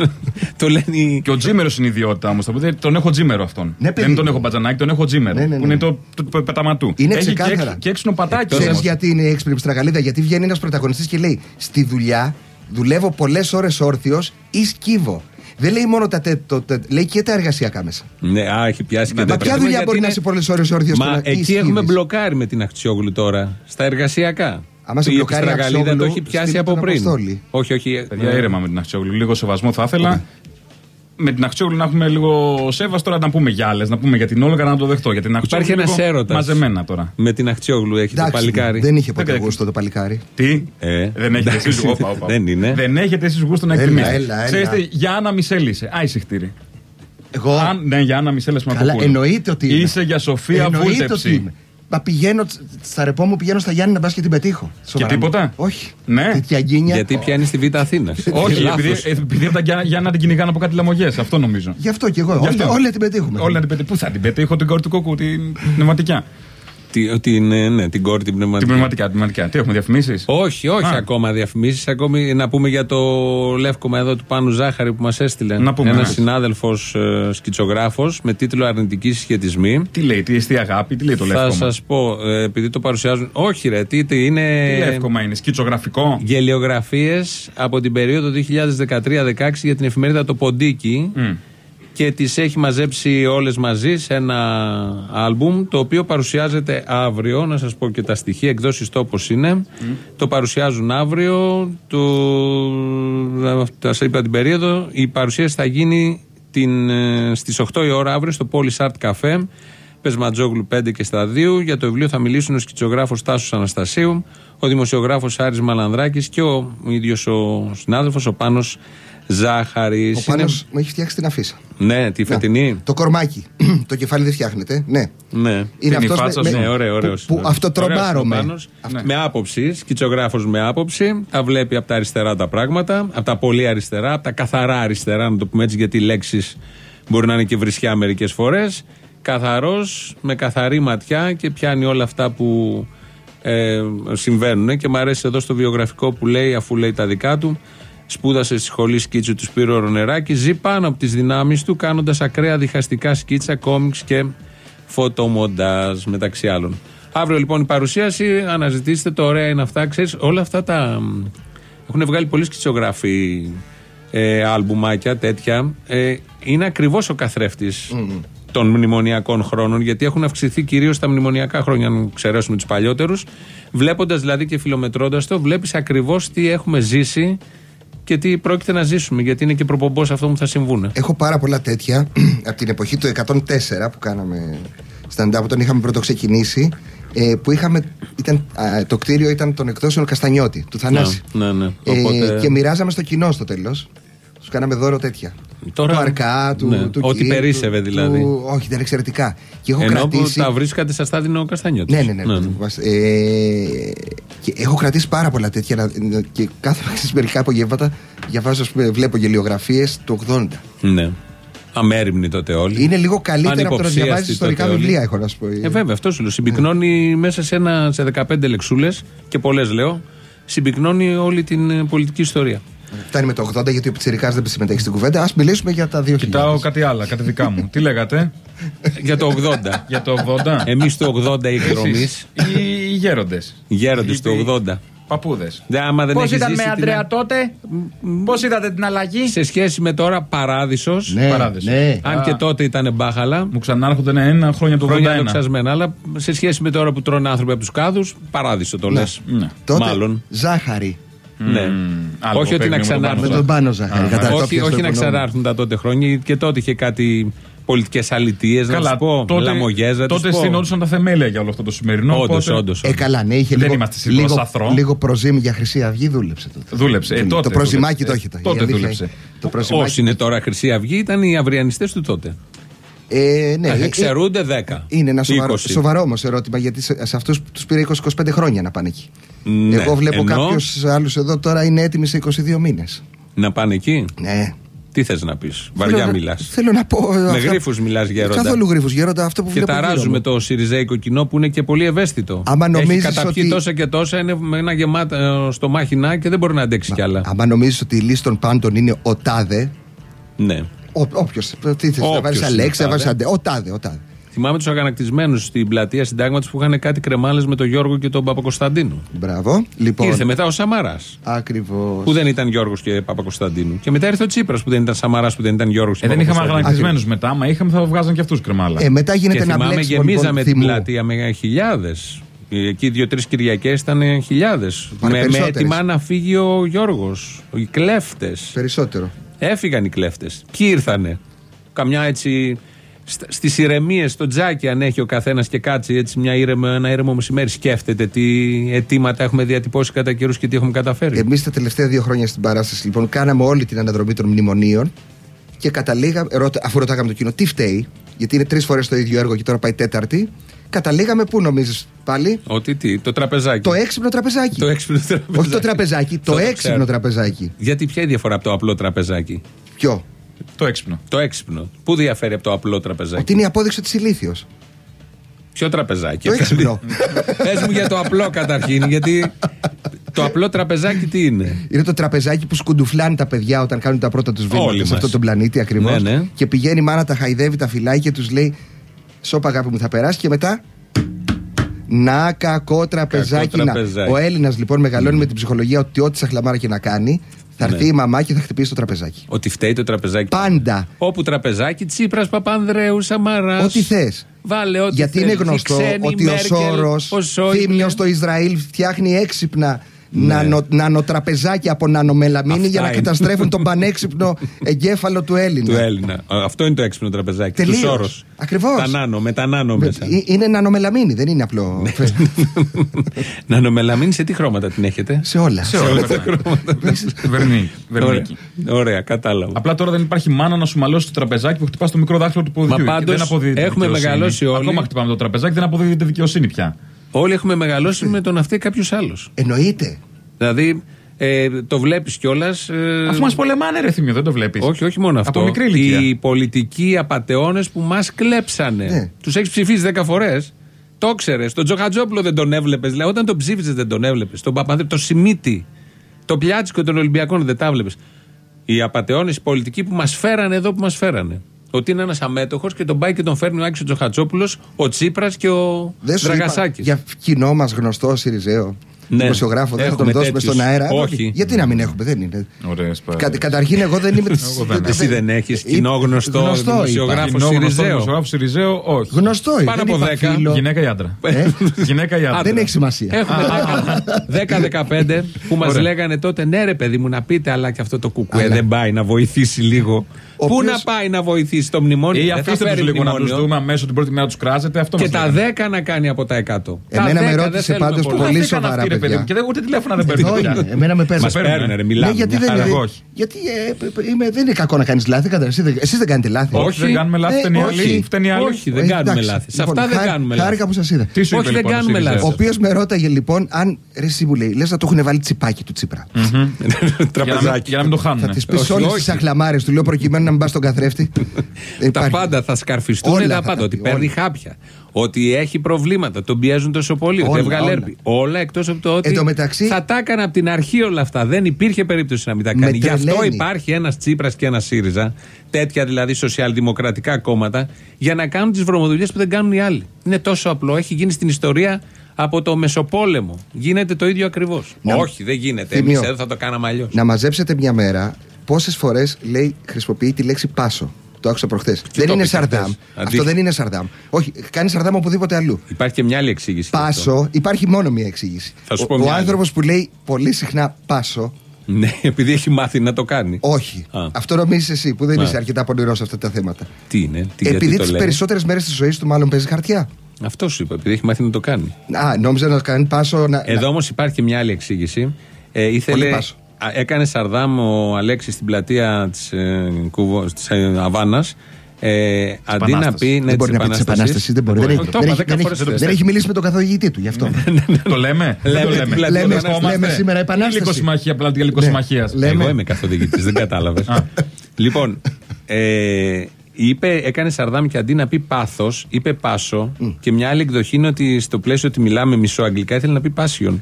*laughs* Το λένε οι- Και ο Τζίμερος είναι ιδιότητα όμως. Τον έχω Τζίμερο αυτόν. Ναι, παιδί Δεν τον μου. έχω μπατζανάκι, τον έχω Τζίμερο. Ναι, ναι, ναι. Που είναι το, το, το πεταματού. Είναι Έχει και, ξεκάθαρα. έξ- και έξυπνο πατάκι. Εκτός Ξέρεις όμως. γιατί είναι η έξυπνη επιστραγαλίδα, Γιατί βγαίνει ένας πρωταγωνιστής και λέει Στη δουλειά δουλεύω πολλές ώρες όρθιος ή σκύβω. Δεν λέει μόνο τα, τε, το, τε- λέει και τα εργασιακά μέσα. Ναι, α, έχει πιάσει και Μα τα ποια πράγματα, δουλειά γιατί μπορεί να είναι- είσαι πολλές ώρες όρθιος Μα εκεί έχουμε μπλοκάρει με την Αχτσιόγλου τώρα. Στα εργασιακά. Άμα σε η μπλοκάρει η επιστραγαλίδα το Αξιόγλου, έχει πιάσει στείλτε από τον πριν. Αποστόλη. Όχι, όχι. Παιδιά, ε, ήρεμα με την Αχτσιόγλου. Λίγο σεβασμό θα ήθελα. Με την Αχτσιόγλου να έχουμε λίγο σέβαστο τώρα να πούμε για άλλες, να πούμε για την Όλγα να το δεχτώ. Για την Αχτσιόγλου Υπάρχει ένας λίγο έρωτας. Μαζεμένα τώρα. Με την Αχτσιόγλου έχεις το παλικάρι; δεν είχε ποτέ Δεν γούστο το παλικάρι. Τι, Ε, δεν έχετε εντάξει, εσείς όπα, όπα. δεν είναι. Δεν έχετε εσείς γούστο να Έλα, εκτιμήσετε. έλα, έλα. Ξέρετε, για Άννα Μισελ είσαι. Άισε χτύρι. Εγώ; Αν, ναι, για Άννα Μισελ, με Καλά, εννοείται ότι είμαι. Είσαι για Σοφία Εννοείται ότι Βούλτεψη. Είμαι. Μα πηγαίνω τ- στα ρεπό μου, πηγαίνω στα Γιάννη να πας και την πετύχω. Σοβαρά. τίποτα; Όχι. Ναι. Τέτοια γκίνια. Γιατί πιάνει τη Β' Αθήνα. *laughs* Όχι, επειδή, επειδή από τα Γιάννα- Γιάννα την κυνηγάνε από κάτι λαμογές. Αυτό νομίζω. Γι' αυτό και εγώ. Γι' αυτό. Όλοι, όλοι την πετύχουμε. Όλα να την πετύχω. Πού θα την πετύχω, την κόρη του κόκκου, την πνευματικά. Την, ναι, την κόρη την Την πνευματική. πνευματικά, την πνευματικά. Τι έχουμε διαφημίσεις; Όχι, όχι Α. ακόμα διαφημίσεις. Ακόμη να πούμε για το λεύκομα εδώ του Πάνου Ζάχαρη που μας έστειλε. Να πούμε, Ένας ναι. συνάδελφος ε, σκητσογράφο με τίτλο Αρνητική συσχετισμή. Τι λέει, τι εστί αγάπη, τι λέει το Θα λεύκομα. σας πω, ε, επειδή το παρουσιάζουν. Όχι, ρε, τι, τι είναι. Τι λεύκομα είναι, σκητσογραφικό. Γελιογραφίες από την περίοδο 2013-16 για την εφημερίδα Το Ποντίκι Μμ. Και τις έχει μαζέψει όλες μαζί σε ένα άλμπουμ το οποίο παρουσιάζεται αύριο, να σας πω και τα στοιχεία, εκδόσεις τόπος είναι, το παρουσιάζουν αύριο, το, θα σας είπα την περίοδο, η παρουσίαση θα γίνει την, ε, στις 8 η ώρα αύριο στο Police Art Cafe. Πεσματζόγλου 5 και Σταδίου. Για το βιβλίο θα μιλήσουν ο σκητσογράφος Τάσος Αναστασίου, ο δημοσιογράφος Άρης Μαλανδράκης και ο ίδιος ο συνάδελφος, ο Πάνος Ζάχαρης. Ο Πάνος μου έχει φτιάξει την αφίσα. Ναι, τη φετινή. Να, το κορμάκι. *clears throat* το κεφάλι δεν φτιάχνεται. Ναι. Ναι. Είναι Την αυτός υφάτσα με, σου. με- Ναι, ωραίο, ωραίο. Που, που αυτοτρομπάρομαι. Ναι. Με άποψη, σκητσογράφος με άποψη. Τα βλέπει από τα αριστερά τα πράγματα, από τα πολύ αριστερά, από τα καθαρά αριστερά, να το πούμε έτσι, γιατί οι λέξεις μπορεί να είναι και βρισιά μερικές φορές. Καθαρός, με καθαρή ματιά και πιάνει όλα αυτά που ε, συμβαίνουν. Και μου αρέσει εδώ στο βιογραφικό που λέει, αφού λέει τα δικά του, Σπούδασε στη σχολή σκίτσου του Σπύρου Ρονεράκη. Ζει πάνω από τις δυνάμεις του, κάνοντας ακραία διχαστικά σκίτσα, κόμιξ και φωτομοντάζ μεταξύ άλλων. Αύριο λοιπόν η παρουσίαση, αναζητήστε το ωραία είναι αυτά. Ξέρεις, όλα αυτά τα. μ, Έχουν βγάλει πολλοί σκητσογράφοι ε, αλμπουμάκια τέτοια. Ε, είναι ακριβώς ο καθρέφτης των μνημονιακών χρόνων, γιατί έχουν αυξηθεί κυρίως τα μνημονιακά χρόνια, αν ξεράσουμε τους παλιότερους. Βλέποντας δηλαδή και φιλομετρώντας το, βλέπεις ακριβώς τι έχουμε ζήσει και τι πρόκειται να ζήσουμε, γιατί είναι και προπομπός αυτό που θα συμβούν. Έχω πάρα πολλά τέτοια *clears throat* από την εποχή του 104 που κάναμε stand-up, όταν είχαμε πρώτο ξεκινήσει. Ε, που είχαμε, ήταν, α, το κτίριο ήταν των εκδόσεων Καστανιώτη, του Θανάση. Ναι, ναι. Ε, Οπότε- Και μοιράζαμε στο κοινό στο τέλος. Τους κάναμε δώρο τέτοια. Τώρα- του Αρκά, του, ναι, του ό,τι Κύρ, περίσσευε του- δηλαδή. του- όχι, ήταν εξαιρετικά. Και έχω Ενώ που κρατήσει. τα βρίσκατε, σα τα δίνει ο Καστανιώτη. Ναι, ναι, ναι. Μας- Ε, και έχω κρατήσει πάρα πολλά τέτοια να- και κάθε στις μερικά απογεύματα διαβάζω, ας πούμε, βλέπω γελιογραφίες του 80. ναι. Αμέριμνοι τότε όλοι. Είναι λίγο καλύτερα από το να Ανυποψίαστοι διαβάζεις ιστορικά τότε όλοι. βιβλία, έχω να σου πω. Ε, βέβαια, αυτό σου λέω. Συμπυκνώνει μέσα σε, ένα, σε 15 λεξούλες και πολλές λέω. Συμπυκνώνει όλη την ε, πολιτική ιστορία. Φτάνει με το 80 γιατί ο Πιτσυρικά δεν συμμετέχει στην κουβέντα. Α μιλήσουμε για τα 2000. Κοιτάω κάτι άλλο, κάτι δικά μου. Τι λέγατε; Για το 80. για το 80. Εμείς το 80 οι εκδρομή. Εσείς, Οι, οι γέροντες. Γέροντες Οι- το 80. Παππούδες. Δε, άμα δεν Πώς έχεις ήταν ζήσει με την- Αντρέα τότε, Πώς είδατε την αλλαγή; Σε σχέση με τώρα, παράδεισος. Ναι, Παράδεισος. ναι. Αν και τότε ήταν μπάχαλα. Μου ξανάρχονται ένα, ένα χρόνια το 81. Χρόνια δοξασμένα. Αλλά σε σχέση με τώρα που τρώνε άνθρωποι από τους κάδους, παράδεισο το λες. Ναι. Τότε Μάλλον. ζάχαρη. Ναι. άλλο Όχι ότι παίρνει να με τον ξανάρθουν. Με Πάνο τον πάνω ζάχαρη. Α, κατά το όχι πιαστό όχι να οικονόμο. ξανάρθουν τα τότε χρόνια. Και τότε είχε κάτι πολιτικές αλητίες, να Καλά, τους πω. τότε, Λαμογές, να τους τότε πω. στυνόντουσαν τα θεμέλια για όλο αυτό το σημερινό. Όντως, οπότε όντως. Ε, καλά, ναι, είχε Δεν λίγο, είμαστε σε λίγο σαθρό. λίγο προζήμι για Χρυσή Αυγή, δούλεψε τότε. Δούλεψε. Ε, τότε το προζημάκι δούλεψε. το έχετε. Ε, τότε Η αλήθεια δούλεψε. είναι. Το προζημάκι. Όσοι είναι τώρα Χρυσή Αυγή ήταν οι αυριανιστές του τότε. Ε, ναι, ε, Εξαιρούνται 10. Είναι ένα σοβαρό, 20. σοβαρό όμως ερώτημα γιατί σε, σε αυτούς τους πήρε 20-25 χρόνια να πάνε εκεί. Ναι, Εγώ βλέπω ενώ- κάποιους άλλους εδώ τώρα είναι έτοιμοι σε 22 μήνες. Να πάνε εκεί; Ναι. Τι θες να πεις, Βαριά Θέλω να- μιλάς. Θέλω να πω. Με γρήφου μιλάς γέροντα. Καθόλου γρήφου γέροντα. Αυτό που Και βλέπω. γύρω ταράζουμε μου. το Σιριζέικο κοινό που είναι και πολύ ευαίσθητο. Άμα Έχει νομίζεις καταπιεί ότι- τόσα και τόσα, είναι με ένα γεμάτο ε, στο μάχηνα και δεν μπορεί να αντέξει κι άλλα. Άμα νομίζεις ότι η λύση των πάντων είναι ο τάδε. Ναι. Όποιος. Τι θες να Όποιος βάλεις είναι Αλέξη, να ο βάλεις τάδε. Αντέ. Ο τάδε, ο τάδε. Θυμάμαι τους αγανακτισμένους στην πλατεία συντάγματος που είχαν κάτι κρεμάλες με τον Γιώργο και τον Παπακοσταντίνου. Μπράβο. Λοιπόν. Ήρθε μετά ο Σαμαράς. Ακριβώς. Που δεν ήταν Γιώργος και Παπακοσταντίνου. Και μετά ήρθε ο Τσίπρας που δεν ήταν Σαμαράς, που δεν ήταν Γιώργος και Ε, δεν είχαμε Παπακοσταντίνου. αγανακτισμένους μετά, μα είχαμε θα βγάζαν και αυτούς κρεμάλα. Ε, μετά γίνεται Και ένα θυμάμαι μπλέξιμο γεμίζαμε λοιπόν, την θυμού. πλατεία με χιλιάδες. Εκεί δύο-τρεις Κυριακές ήταν χιλιάδες. Με, με περισσότερες. έτοιμα να φύγει ο Γιώργος. Οι κλέφτες. Περισσότερο. Έφυγαν οι κλέφτες. Ποιοι ήρθανε; Καμιά έτσι. Στις ηρεμίες, στο τζάκι, αν έχει ο καθένας και κάτσει έτσι μια ήρεμο, ένα ήρεμο μεσημέρι, σκέφτεται τι αιτήματα έχουμε διατυπώσει κατά καιρούς και τι έχουμε καταφέρει. Εμείς τα τελευταία δύο χρόνια στην παράσταση λοιπόν κάναμε όλη την αναδρομή των μνημονίων και καταλήγαμε, ρώτα- αφού ρωτάγαμε το κοινό τι φταίει, γιατί είναι τρεις φορές το ίδιο έργο και τώρα πάει τέταρτη, καταλήγαμε πού νομίζεις πάλι, Ότι τι, το τραπεζάκι. το έξυπνο τραπεζάκι. Το έξυπνο τραπεζάκι. Όχι το τραπεζάκι, το Αυτό έξυπνο ξέρω. τραπεζάκι. Γιατί ποια είναι η διαφορά από το απλό τραπεζάκι; Ποιο; Το έξυπνο. Το έξυπνο. Πού διαφέρει από το απλό τραπεζάκι; Ότι είναι η απόδειξη της ηλίθιος. Ποιο τραπεζάκι. Το έξυπνο. Πες μου για το απλό καταρχήν, γιατί το απλό τραπεζάκι τι είναι; Είναι το τραπεζάκι που σκουντουφλάνε τα παιδιά όταν κάνουν τα πρώτα τους Όλοι βήματα σε μας. αυτόν τον πλανήτη ακριβώς. Ναι, ναι. Και πηγαίνει η μάνα, τα χαϊδεύει, τα φιλάει και τους λέει: Σώπα αγάπη μου θα περάσει και μετά. Να κακό τραπεζάκι. Κακό να. τραπεζάκι. Ο Έλληνας λοιπόν μεγαλώνει με την ψυχολογία ότι ό,τι σαχλαμάρα και να κάνει, θα Ναι. έρθει η μαμά και θα χτυπήσει το τραπεζάκι. Ότι φταίει το τραπεζάκι. Πάντα. Όπου τραπεζάκι, Τσίπρας, Παπανδρέου, Σαμαράς. Ό,τι θες. Βάλε ό,τι Γιατί θες. είναι γνωστό Οι ξένοι, ότι ο Μέρκελ, Σόρος ο Σόιμπλε. Θύμιος στο Ισραήλ φτιάχνει έξυπνα νανο, νανοτραπεζάκια από νανομελαμίνη για να Ναι. είναι. καταστρέφουν τον *laughs* πανέξυπνο εγκέφαλο του Έλληνα. Του Έλληνα. Α, Αυτό είναι το έξυπνο τραπεζάκι. Τελείως. Του όρο. Ακριβώς. Τα νάνο, με τα νάνο μέσα. Ε, Είναι νανομελαμίνη, δεν είναι απλό. *laughs* Νανομελαμίνη σε τι χρώματα την έχετε; σε όλα. Σε όλα τα Βερνίκη. Ωραία, Βερνίκη. Ωραία, κατάλαβα. Απλά τώρα δεν υπάρχει μάνα να σου μαλώσει το τραπεζάκι που χτυπάς το μικρό δάχτυλο του ποδιού. Μα Και πάντως δεν αποδίδεται έχουμε δικαιοσύνη. μεγαλώσει όλοι. Ακόμα χτυπάμε το τραπεζάκι, δεν αποδίδεται δικαιοσύνη πια. Όλοι έχουμε μεγαλώσει με τον αυτή κάποιος άλλος. Εννοείται. Δηλαδή ε, το βλέπεις κιόλας. Ε, Αφού μας πολεμάνε, ρε θυμίο, δεν το βλέπεις. όχι, όχι μόνο αυτό. Από μικρή ηλικία. Οι πολιτικοί απαταιώνες που μας κλέψανε. Ναι. Τους έχεις ψηφίσει 10 φορές. Το ξέρες. Τον Τζοχατζόπουλο δεν τον έβλεπες. Δηλαδή, όταν τον ψήφιζε δεν τον έβλεπες. Τον Παπανδρέου, το Σιμίτι. Το Πιάτσικο των Ολυμπιακών δεν τα έβλεπε. Οι απαταιώνες, οι πολιτικοί που μας φέρανε εδώ που μας φέρανε. Ότι είναι ένας αμέτωχος και τον πάει και τον φέρνει ο Άκης Τζοχατζόπουλο, ο Τσίπρας και ο Δεν σου είπα Δραγασάκης. για κοινό μας γνωστό Σιριζέο. Ναι. Δημοσιογράφο, δεν θα τον Έχουμε δώσουμε τέτοιους. στον αέρα. Όχι. Γιατί να μην έχουμε, δεν είναι. Ωραία, Κα, καταρχήν, εγώ δεν είμαι. *laughs* της- Εγώ δεν Εσύ δεν έχεις κοινό γνωστό Γνωστό δημοσιογράφο. είπα. Γράφω Σιριζέο; Δημοσιογράφο Σιριζέο, όχι. Γνωστό είναι. Πάνω δεν από είπα δέκα. φίλο. Γυναίκα ή άντρα. Ε, *laughs* Γυναίκα ή άντρα. Δεν έχει σημασία. Έχουμε 10-15 που μας Ωραία. λέγανε τότε ναι, ρε παιδί μου, να πείτε, αλλά και αυτό το κουκουέ Αλλά. δεν πάει να βοηθήσει λίγο. Ο Πού οποίος- να πάει να βοηθήσει το μνημόνιο, Ή δεν θα αφήστε φέρει του λίγο να μνημόνιο. τους δούμε αμέσως την πρώτη μέρα τους κράζετε. Αυτό Και μας τα λέγανε. 10 να κάνει από τα 100. Εμένα τα με 10 ρώτησε δεν θέλουμε πάντως πολλά. Πού πολύ χαθήκαν σοβαρά, αυτοί, ρε παιδί μου, παιδιά. Και δεν ούτε τηλέφωνα δεν Εδώ παίρνουν. είναι. πια. Εμένα με παίρνει. Μας παίρνουν, ρε, μιλάμε. Ναι, γιατί μια δεν χαρά. είναι. Εγώ όχι. Γιατί ε, είμαι, δεν είναι κακό να κάνεις λάθη. κατά- Εσείς δεν, εσείς δεν κάνετε λάθη. Όχι. Δεν κάνουμε λάθη, Ε, φταίνει όχι. άλλη. Φταίνει άλλη. Όχι, δεν Ε, κάνουμε εντάξει. λάθη. Σε Λοιπόν, αυτά δεν χάρη- κάνουμε Χάρηκα λάθη. που σας είδα. Τι σου Όχι, είπε δεν λοιπόν ο κάνουμε Σιριζέος; λάθη. Ο οποίος με ρώταγε λοιπόν αν. Ρε, εσύ μου λέει, λες να το έχουν βάλει τσιπάκι του Τσίπρα. Για να μην- Τραπεζάκι. Για να μην το χάνουν. Θα τι πεις Όχι, όλες όχι. τι αχλαμάρες του λέω προκειμένου να μην πας στον καθρέφτη. Δεν Τα *laughs* υπάρχει. πάντα θα σκαρφιστούν Όλα τα θα πάντα. τα Ότι πει, παίρνει όλα. χάπια. Ότι έχει προβλήματα. Τον πιέζουν τόσο πολύ. Ότι Όλα, έβγαλε όλα. έρπη. Όλα εκτός από το ότι Εν τω μεταξύ- θα τα έκανε από την αρχή όλα αυτά. Δεν υπήρχε περίπτωση να μην τα κάνει. Γι' αυτό τρελαίνει. υπάρχει ένας Τσίπρας και ένας ΣΥΡΙΖΑ, τέτοια δηλαδή σοσιαλδημοκρατικά κόμματα, για να κάνουν τις βρωμοδουλειές που δεν κάνουν οι άλλοι. Είναι τόσο απλό. Έχει γίνει στην ιστορία από το Μεσοπόλεμο. Γίνεται το ίδιο ακριβώς. Να- Όχι, δεν γίνεται. Εμείς Θημίο. εδώ θα το κάναμε αλλιώς. Να μαζέψετε μια μέρα πόσες φορές λέει χρησιμοποιεί τη λέξη πάσο. Το άκουσα προχθές. Δεν το είναι είπε Σαρδάμ. χθες. Αυτό Αντίθετα. δεν είναι Σαρδάμ. Όχι, κάνει Σαρδάμ οπουδήποτε αλλού. Υπάρχει και μια άλλη εξήγηση. γι' αυτό. Πάσο, υπάρχει μόνο μία εξήγηση. Θα σου Ο- πω ο μια άλλη. άνθρωπος που λέει πολύ συχνά πάσο, Ναι, *laughs* επειδή έχει μάθει να το κάνει. όχι. Α. Αυτό νομίζεις εσύ που δεν Α. είσαι αρκετά πονηρός σε αυτά τα θέματα. Τι είναι, τι, γιατί Επειδή το τις λέει. περισσότερες μέρες της ζωής του μάλλον παίζει χαρτιά. Αυτό σου είπα, επειδή έχει μάθει να το κάνει. Α, νόμιζα να κάνει πάσο. Να, Εδώ όμως υπάρχει και μια άλλη εξήγηση. Ε, ήθελε, Πολύ πάσο. Α, έκανε Σαρδάμ ο Αλέξης στην πλατεία της ε, Κουβο- της, ε, Αβάνας. Ε, αντί να Επανάστασης. πει. Ναι, δεν μπορεί της να πει της Επανάστασης. επανάστασης. Δεν μπορεί. μπορεί. Δεν έχει- Το είπα δεν έχει- δέκα δεν φορές, έχει- δεν το Δεν πιστεύω. έχει μιλήσει με τον καθοδηγητή του γι' αυτό. Το λέμε; Δεν Λέμε, το λέμε. λέμε, Δεν λέμε, δεχόμαστε. λέμε σήμερα επανάσταση. Η λυκοσυμμαχία, πλατεία λυκοσυμμαχία. Ναι. Λέμε. Εγώ είμαι καθοδηγητής, δεν κατάλαβες. λοιπόν, ε, είπε, έκανε Σαρδάμ και αντί να πει πάθος, είπε πάσο. Και μια άλλη εκδοχή είναι ότι στο πλαίσιο ότι μιλάμε μισό αγγλικά ήθελε να πει πάσιον.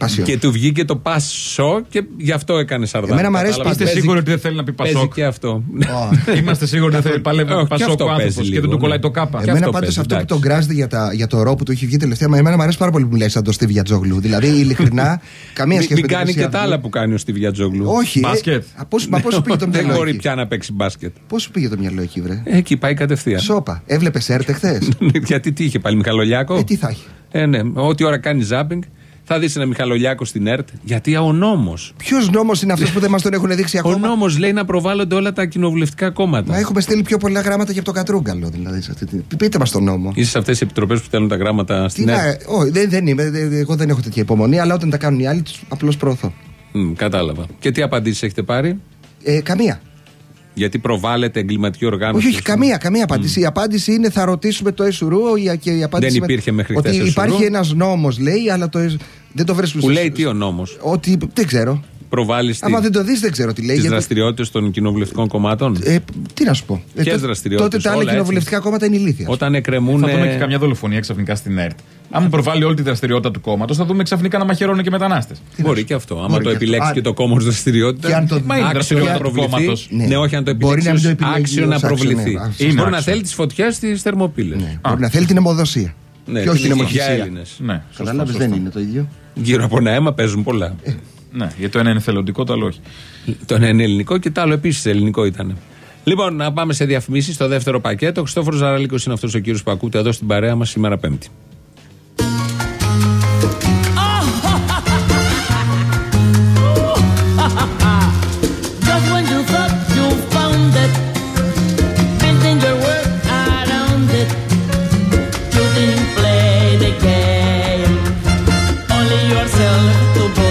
Passion. Και του βγήκε το πάσο και γι' αυτό έκανε Σαρδάμ. Εμένα μ' αρέσει Κατάλαβες, Είστε παίζει- σίγουροι ότι δεν θέλει να πει Παίζει Πασόκ; και αυτό. Ω. *laughs* Είμαστε σίγουροι ότι δεν θέλει παλεύει Όχι, και Πασόκ αυτό ο παίζει άνθρωπο και λίγο, δεν του κολλάει ναι. το κάπα. Και Εμένα αυτό πάντως παίζει, αυτό που εντάξει. τον κράζεται για, τα, για το ρο που του έχει βγει τελευταία, μα εμένα μου αρέσει πάρα πολύ που μιλάει σαν τον Στίβ Γιατζόγλου. Δηλαδή, ειλικρινά, *laughs* καμία Μην, σχέση μην με την κάνει και Χρυσή τα Αυγή. άλλα που κάνει ο Στιβιατζόγλου. Όχι. ε, Μπάσκετ. α, πώς- Μα πώς σου πήγε το *laughs* Δεν μυαλό μπορεί εκεί; πια να παίξει μπάσκετ. Πώς σου πήγε το μυαλό εκεί, βρε; Εκεί πάει κατευθείαν. Σόπα. Έβλεπες έρτε χθε. Γιατί τι είχε πάλι Μιχαλολιάκο; Ε, τι θα έχει; Ε, ναι, ό,τι ώρα κάνει ζάμπινγκ, θα δεις ένα Μιχαλολιάκο στην ΕΡΤ. Γιατί ο νόμος. Ποιος νόμος είναι αυτός που δεν μας τον έχουν δείξει Ο ακόμα; νόμος λέει να προβάλλονται όλα τα κοινοβουλευτικά κόμματα. Μα έχουμε στείλει πιο πολλά γράμματα και από το Κατρούγκαλο. Δηλαδή, σε αυτή τη- Πείτε μας τον νόμο. Είσαι σε αυτές τις επιτροπές που στέλνουν τα γράμματα Τι στην να, ΕΡΤ. όχι, δεν, δεν είμαι. δε- δε- Εγώ δεν έχω τέτοια υπομονή, αλλά όταν τα κάνουν οι άλλοι, τους απλώς προωθώ. Μ, κατάλαβα. Και τι απαντήσεις έχετε πάρει; Ε, καμία. Γιατί προβάλλεται εγκληματική οργάνωση. Όχι, όχι, καμία, καμία απάντηση. Η απάντηση είναι θα ρωτήσουμε το ΕΣΟΥΡΟΥ και η απάντηση. Δεν υπήρχε μέχρι Ότι χθες υπάρχει ΕΣΟΥΡΟΥ. ένας νόμος, λέει, αλλά το, ΕΣ- δεν το βρίσκουν Που στο- λέει τι ο νόμος. Ότι δεν ξέρω. Προβάλλει Άμα δεν το δεις, δεν ξέρω τι λέει. τις γιατί- δραστηριότητες των κοινοβουλευτικών κομμάτων; Ε, τι να σου πω. Ε, Ποιες τότε- δραστηριότητες, Τότε τα άλλα όλα κοινοβουλευτικά κόμματα είναι ηλίθιας. Όταν εκκρεμούν. Θα δούμε ε, και καμιά δολοφονία ξαφνικά στην ΕΡΤ. Αν προβάλλει όλη τη δραστηριότητα του κόμματος, θα δούμε ξαφνικά να μαχαιρώνουν και μετανάστες. Μπορεί και αυτό. Άμα Μπορεί το και επιλέξει αυτό. και το κόμμα ως δραστηριότητα. Και αν το- Μα είναι άξιο να δραστηριότητα του προβληθεί. κόμματος. Ναι. Ναι. όχι αν το Μπορεί επιλέξει. να μην το ως επιλέγει άξιο ως να άξιο, προβληθεί. ναι. Αυτό. Είναι Μπορεί να άξιο. θέλει τις φωτιές στις θερμοπύλες. Ναι, Μπορεί να θέλει την αιμοδοσία. Ναι, και όχι την για αιμοχυσία. Έλληνες. Ναι, σωστό, Κατάλαβε, σωστό. δεν είναι το ίδιο. Γύρω από ένα αίμα παίζουν πολλά. Ναι, γιατί το ένα είναι θελοντικό, το άλλο όχι. Το ένα είναι ελληνικό και το άλλο επίσης ελληνικό ήταν. Λοιπόν, να πάμε σε διαφημίσεις στο δεύτερο πακέτο. Ο Χριστόφορος Ζαραλίκο είναι αυτός ο κύριος που ακούτε εδώ στην παρέα μας σήμερα Πέμπτη. themselves to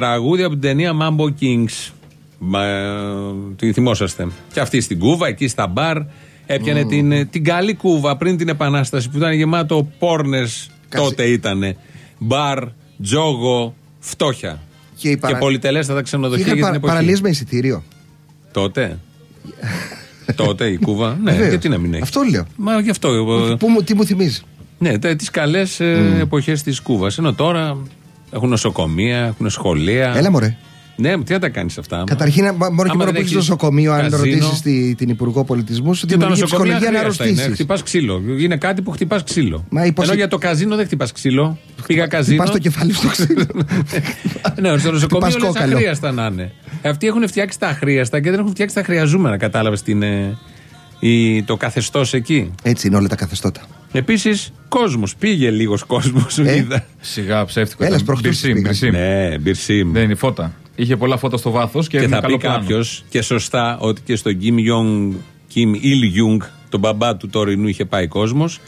Τραγούδι από την ταινία Mambo Kings. Μα, τη θυμόσαστε. Και αυτή στην Κούβα, εκεί στα μπαρ. Έπιανε την, την καλή Κούβα πριν την Επανάσταση που ήταν γεμάτο πόρνες. Κάτσε. Τότε ήταν. Μπαρ, τζόγο, φτώχεια. Και, η παρα... πολυτελέστατα ξενοδοχεία Είχα για την πα... εποχή. παραλίες με εισιτήριο. Τότε; *laughs* Τότε η Κούβα; ναι, Βεβαίως. γιατί να μην έχει; Αυτό λέω. Μα γι' αυτό. ε, Πού μου- τι μου θυμίζει. Ναι, τις καλές ε, εποχές της Κούβας. Ενώ τώρα έχουν νοσοκομεία, έχουν σχολεία. Έλα μωρέ. Ναι, τι θα τα κάνεις αυτά. Καταρχήν, μα- μόνο και Άμα μόνο δεν που έχεις έχεις νοσοκομείο, αν καζίνο, ρωτήσεις την Υπουργό Πολιτισμού, σου Και τα δημιουργεί νοσοκομεία ψυχολογία να αχρίαστα είναι. αρρωστήσει. Χτυπάς ξύλο. Είναι κάτι που χτυπάς ξύλο. Μα η πόση- Ενώ για το καζίνο δεν χτυπάς ξύλο. Πήγα καζίνο. Πα το κεφάλι στο ξύλο. *laughs* ναι, στο νοσοκομείο Χτυπάς λες κόκαλο. αχρίαστα να είναι. Αυτοί έχουν φτιάξει τα αχρίαστα και δεν έχουν φτιάξει τα χρειαζόμενα. Κατάλαβες τι είναι η, το καθεστώς εκεί. Έτσι είναι όλα τα καθεστώτα. Επίσης, κόσμος. Πήγε λίγος κόσμος. Ε. Είδα. Σιγά ψεύτικο. Έλας, ήταν. προχτές Μπυρσίμ, πήγα. μπυρσίμ. Ναι, μπυρσίμ. Δεν είναι φώτα. Είχε πολλά φώτα στο βάθος και, Και έμεινε θα καλό πει πλάνο. κάποιος και σωστά ότι και στον Kim Jong Kim Il Jung, τον μπαμπά του τωρινού, είχε πάει κόσμος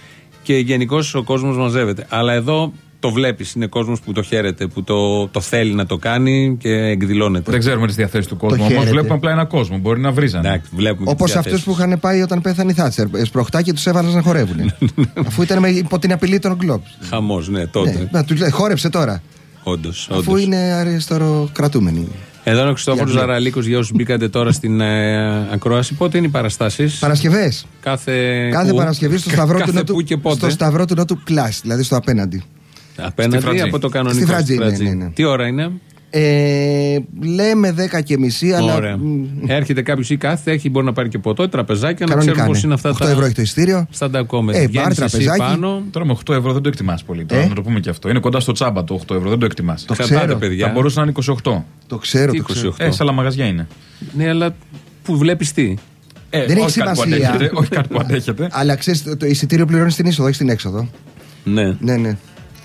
και γενικώς ο κόσμος μαζεύεται. Αλλά εδώ το βλέπεις, είναι κόσμος που το χαίρεται, που το, το θέλει να το κάνει και εκδηλώνεται. Δεν ξέρουμε τις διαθέσεις του κόσμου. Όμως χαίρεται. βλέπουμε απλά ένα κόσμο. Μπορεί να βρίζανε. Εντάξει, βλέπουμε και Όπως τις αυτούς διαθέσεις. που είχαν πάει όταν πέθανε η Θάτσερ. Σπροχτά και τους έβαλαν να χορεύουν. *laughs* Αφού ήταν με, υπό την απειλή των Γκλόμπ. Χαμός, ναι, τότε. Ναι, να του λέει, χόρεψε τώρα. Όντως, Αφού όντως. είναι αριστερό κρατούμενοι. Εδώ είναι ο Χριστόφορος Για- Ζαραλίκο για όσους μπήκατε τώρα στην ε, ακρόαση. Πότε είναι οι παραστάσεις, Παρασκευές. Κάθε, Κάθε που; Παρασκευή στο Κα- σταυρό του κάθε Νότου. που και πότε; Στο σταυρό του Νότου Πλάσ, δηλαδή στο απέναντι. Απέναντι Φρατζή. από το κανονικό. Στη Φρατζή, στη Φρατζή. ναι, ναι, ναι. Τι ώρα είναι, Ε, λέμε 10 και μισή, αλλά. Ωραία. μ, Έρχεται κάποιος ή κάθεται, έχει μπορεί να πάρει και ποτό, τραπεζάκια, να Κανονικά. ξέρουμε πώς ναι. είναι αυτά 8 τα. ευρώ έχει το ειστήριο. Στα ντακόμετ. Ε, Βγαίνεις μπαρ, εσύ τραπεζάκι. πάνω. Τώρα με 8 ευρώ δεν το εκτιμάς πολύ. Τώρα, Ε; να το πούμε και αυτό. Είναι κοντά στο τσάμπα το 8 ευρώ, δεν το εκτιμάς. Το Εξαρτάται, ξέρω. παιδιά. Θα μπορούσε να είναι 28. Το ξέρω. Τι Το ξέρω. 28. Ε, σε άλλα μαγαζιά είναι. Ναι, αλλά που βλέπεις τι; Ε, Δεν έχει όχι κάτι που σημασία. αντέχετε, όχι κάτι που αντέχετε. *laughs* Αλλά ξέρεις, το, το εισιτήριο πληρώνεις στην είσοδο, όχι στην έξοδο. Ναι, Ναι, ναι.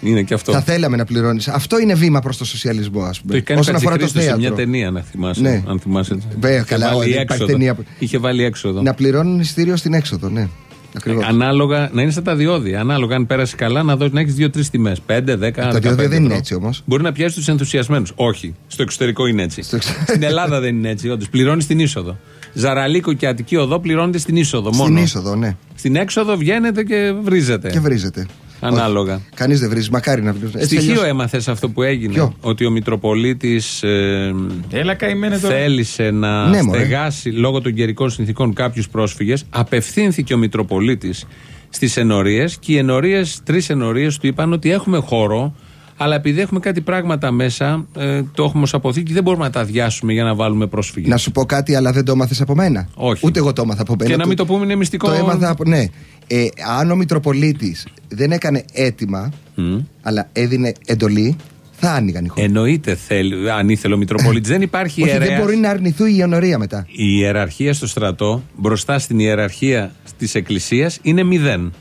Είναι και αυτό. Θα θέλαμε να πληρώνεις. Αυτό είναι βήμα προς το σοσιαλισμό, ας Το πούμε. έχει κάνει Όσον αφορά το Κατσικρίστος σε μια θέατρο. ταινία, να θυμάσαι. Ναι. Αν θυμάσαι. Βέβαια, Είχε καλά, βάλει δεν υπάρχει έξοδο. ταινία που- Είχε βάλει έξοδο. Να πληρώνουν εισιτήριο στην έξοδο, ναι. Ακριβώς. Ε, Ανάλογα, να είναι στα τα διόδια. Ανάλογα, αν πέρασε καλά, να, δώσει, να έχεις δύο-τρεις τιμές. 5, 10, 15. Τα διόδια δεν είναι ευρώ. έτσι όμως. Μπορεί να πιάσει τους ενθουσιασμένους. Όχι. Στο εξωτερικό είναι έτσι. Στο εξω- Στην Ελλάδα δεν είναι έτσι. Όντως πληρώνεις την είσοδο. Ζαραλίκο και Αττική Οδό πληρώνεται στην είσοδο μόνο. Στην είσοδο, ναι. Στην έξοδο βγαίνετε και βρίζετε. Και βρίζεται. Ανάλογα. Κανείς δεν βρίζει. Μακάρι να βρίζει. Έτσι Στοιχείο αλλιώς- έμαθες αυτό που έγινε. Ποιο; Ότι ο Μητροπολίτης ε, Έλα καημένε τώρα. θέλησε να Ναι, μωρέ. στεγάσει λόγω των καιρικών συνθήκων κάποιους πρόσφυγες. Απευθύνθηκε ο Μητροπολίτης στις ενορίες και οι ενορίες, τρεις ενορίες του είπαν ότι έχουμε χώρο, αλλά επειδή έχουμε κάτι πράγματα μέσα, ε, το έχουμε ως αποθήκη, δεν μπορούμε να τα αδειάσουμε για να βάλουμε πρόσφυγες. Να σου πω κάτι, αλλά δεν το έμαθες από μένα. Όχι. Ούτε εγώ το έμαθα από μένα. Και να μην το πούμε είναι μυστικό. Το έμαθα από. Ναι. Ε, αν ο Μητροπολίτης δεν έκανε αίτημα, Μμ. αλλά έδινε εντολή, θα άνοιγαν οι χώροι. Εννοείται θέλει, αν ήθελε ο Μητροπολίτης. δεν υπάρχει Όχι, δεν ιερέας. μπορεί να αρνηθεί η ενορία μετά. Η ιεραρχία στο στρατό μπροστά στην ιεραρχία της Εκκλησίας είναι μηδέν.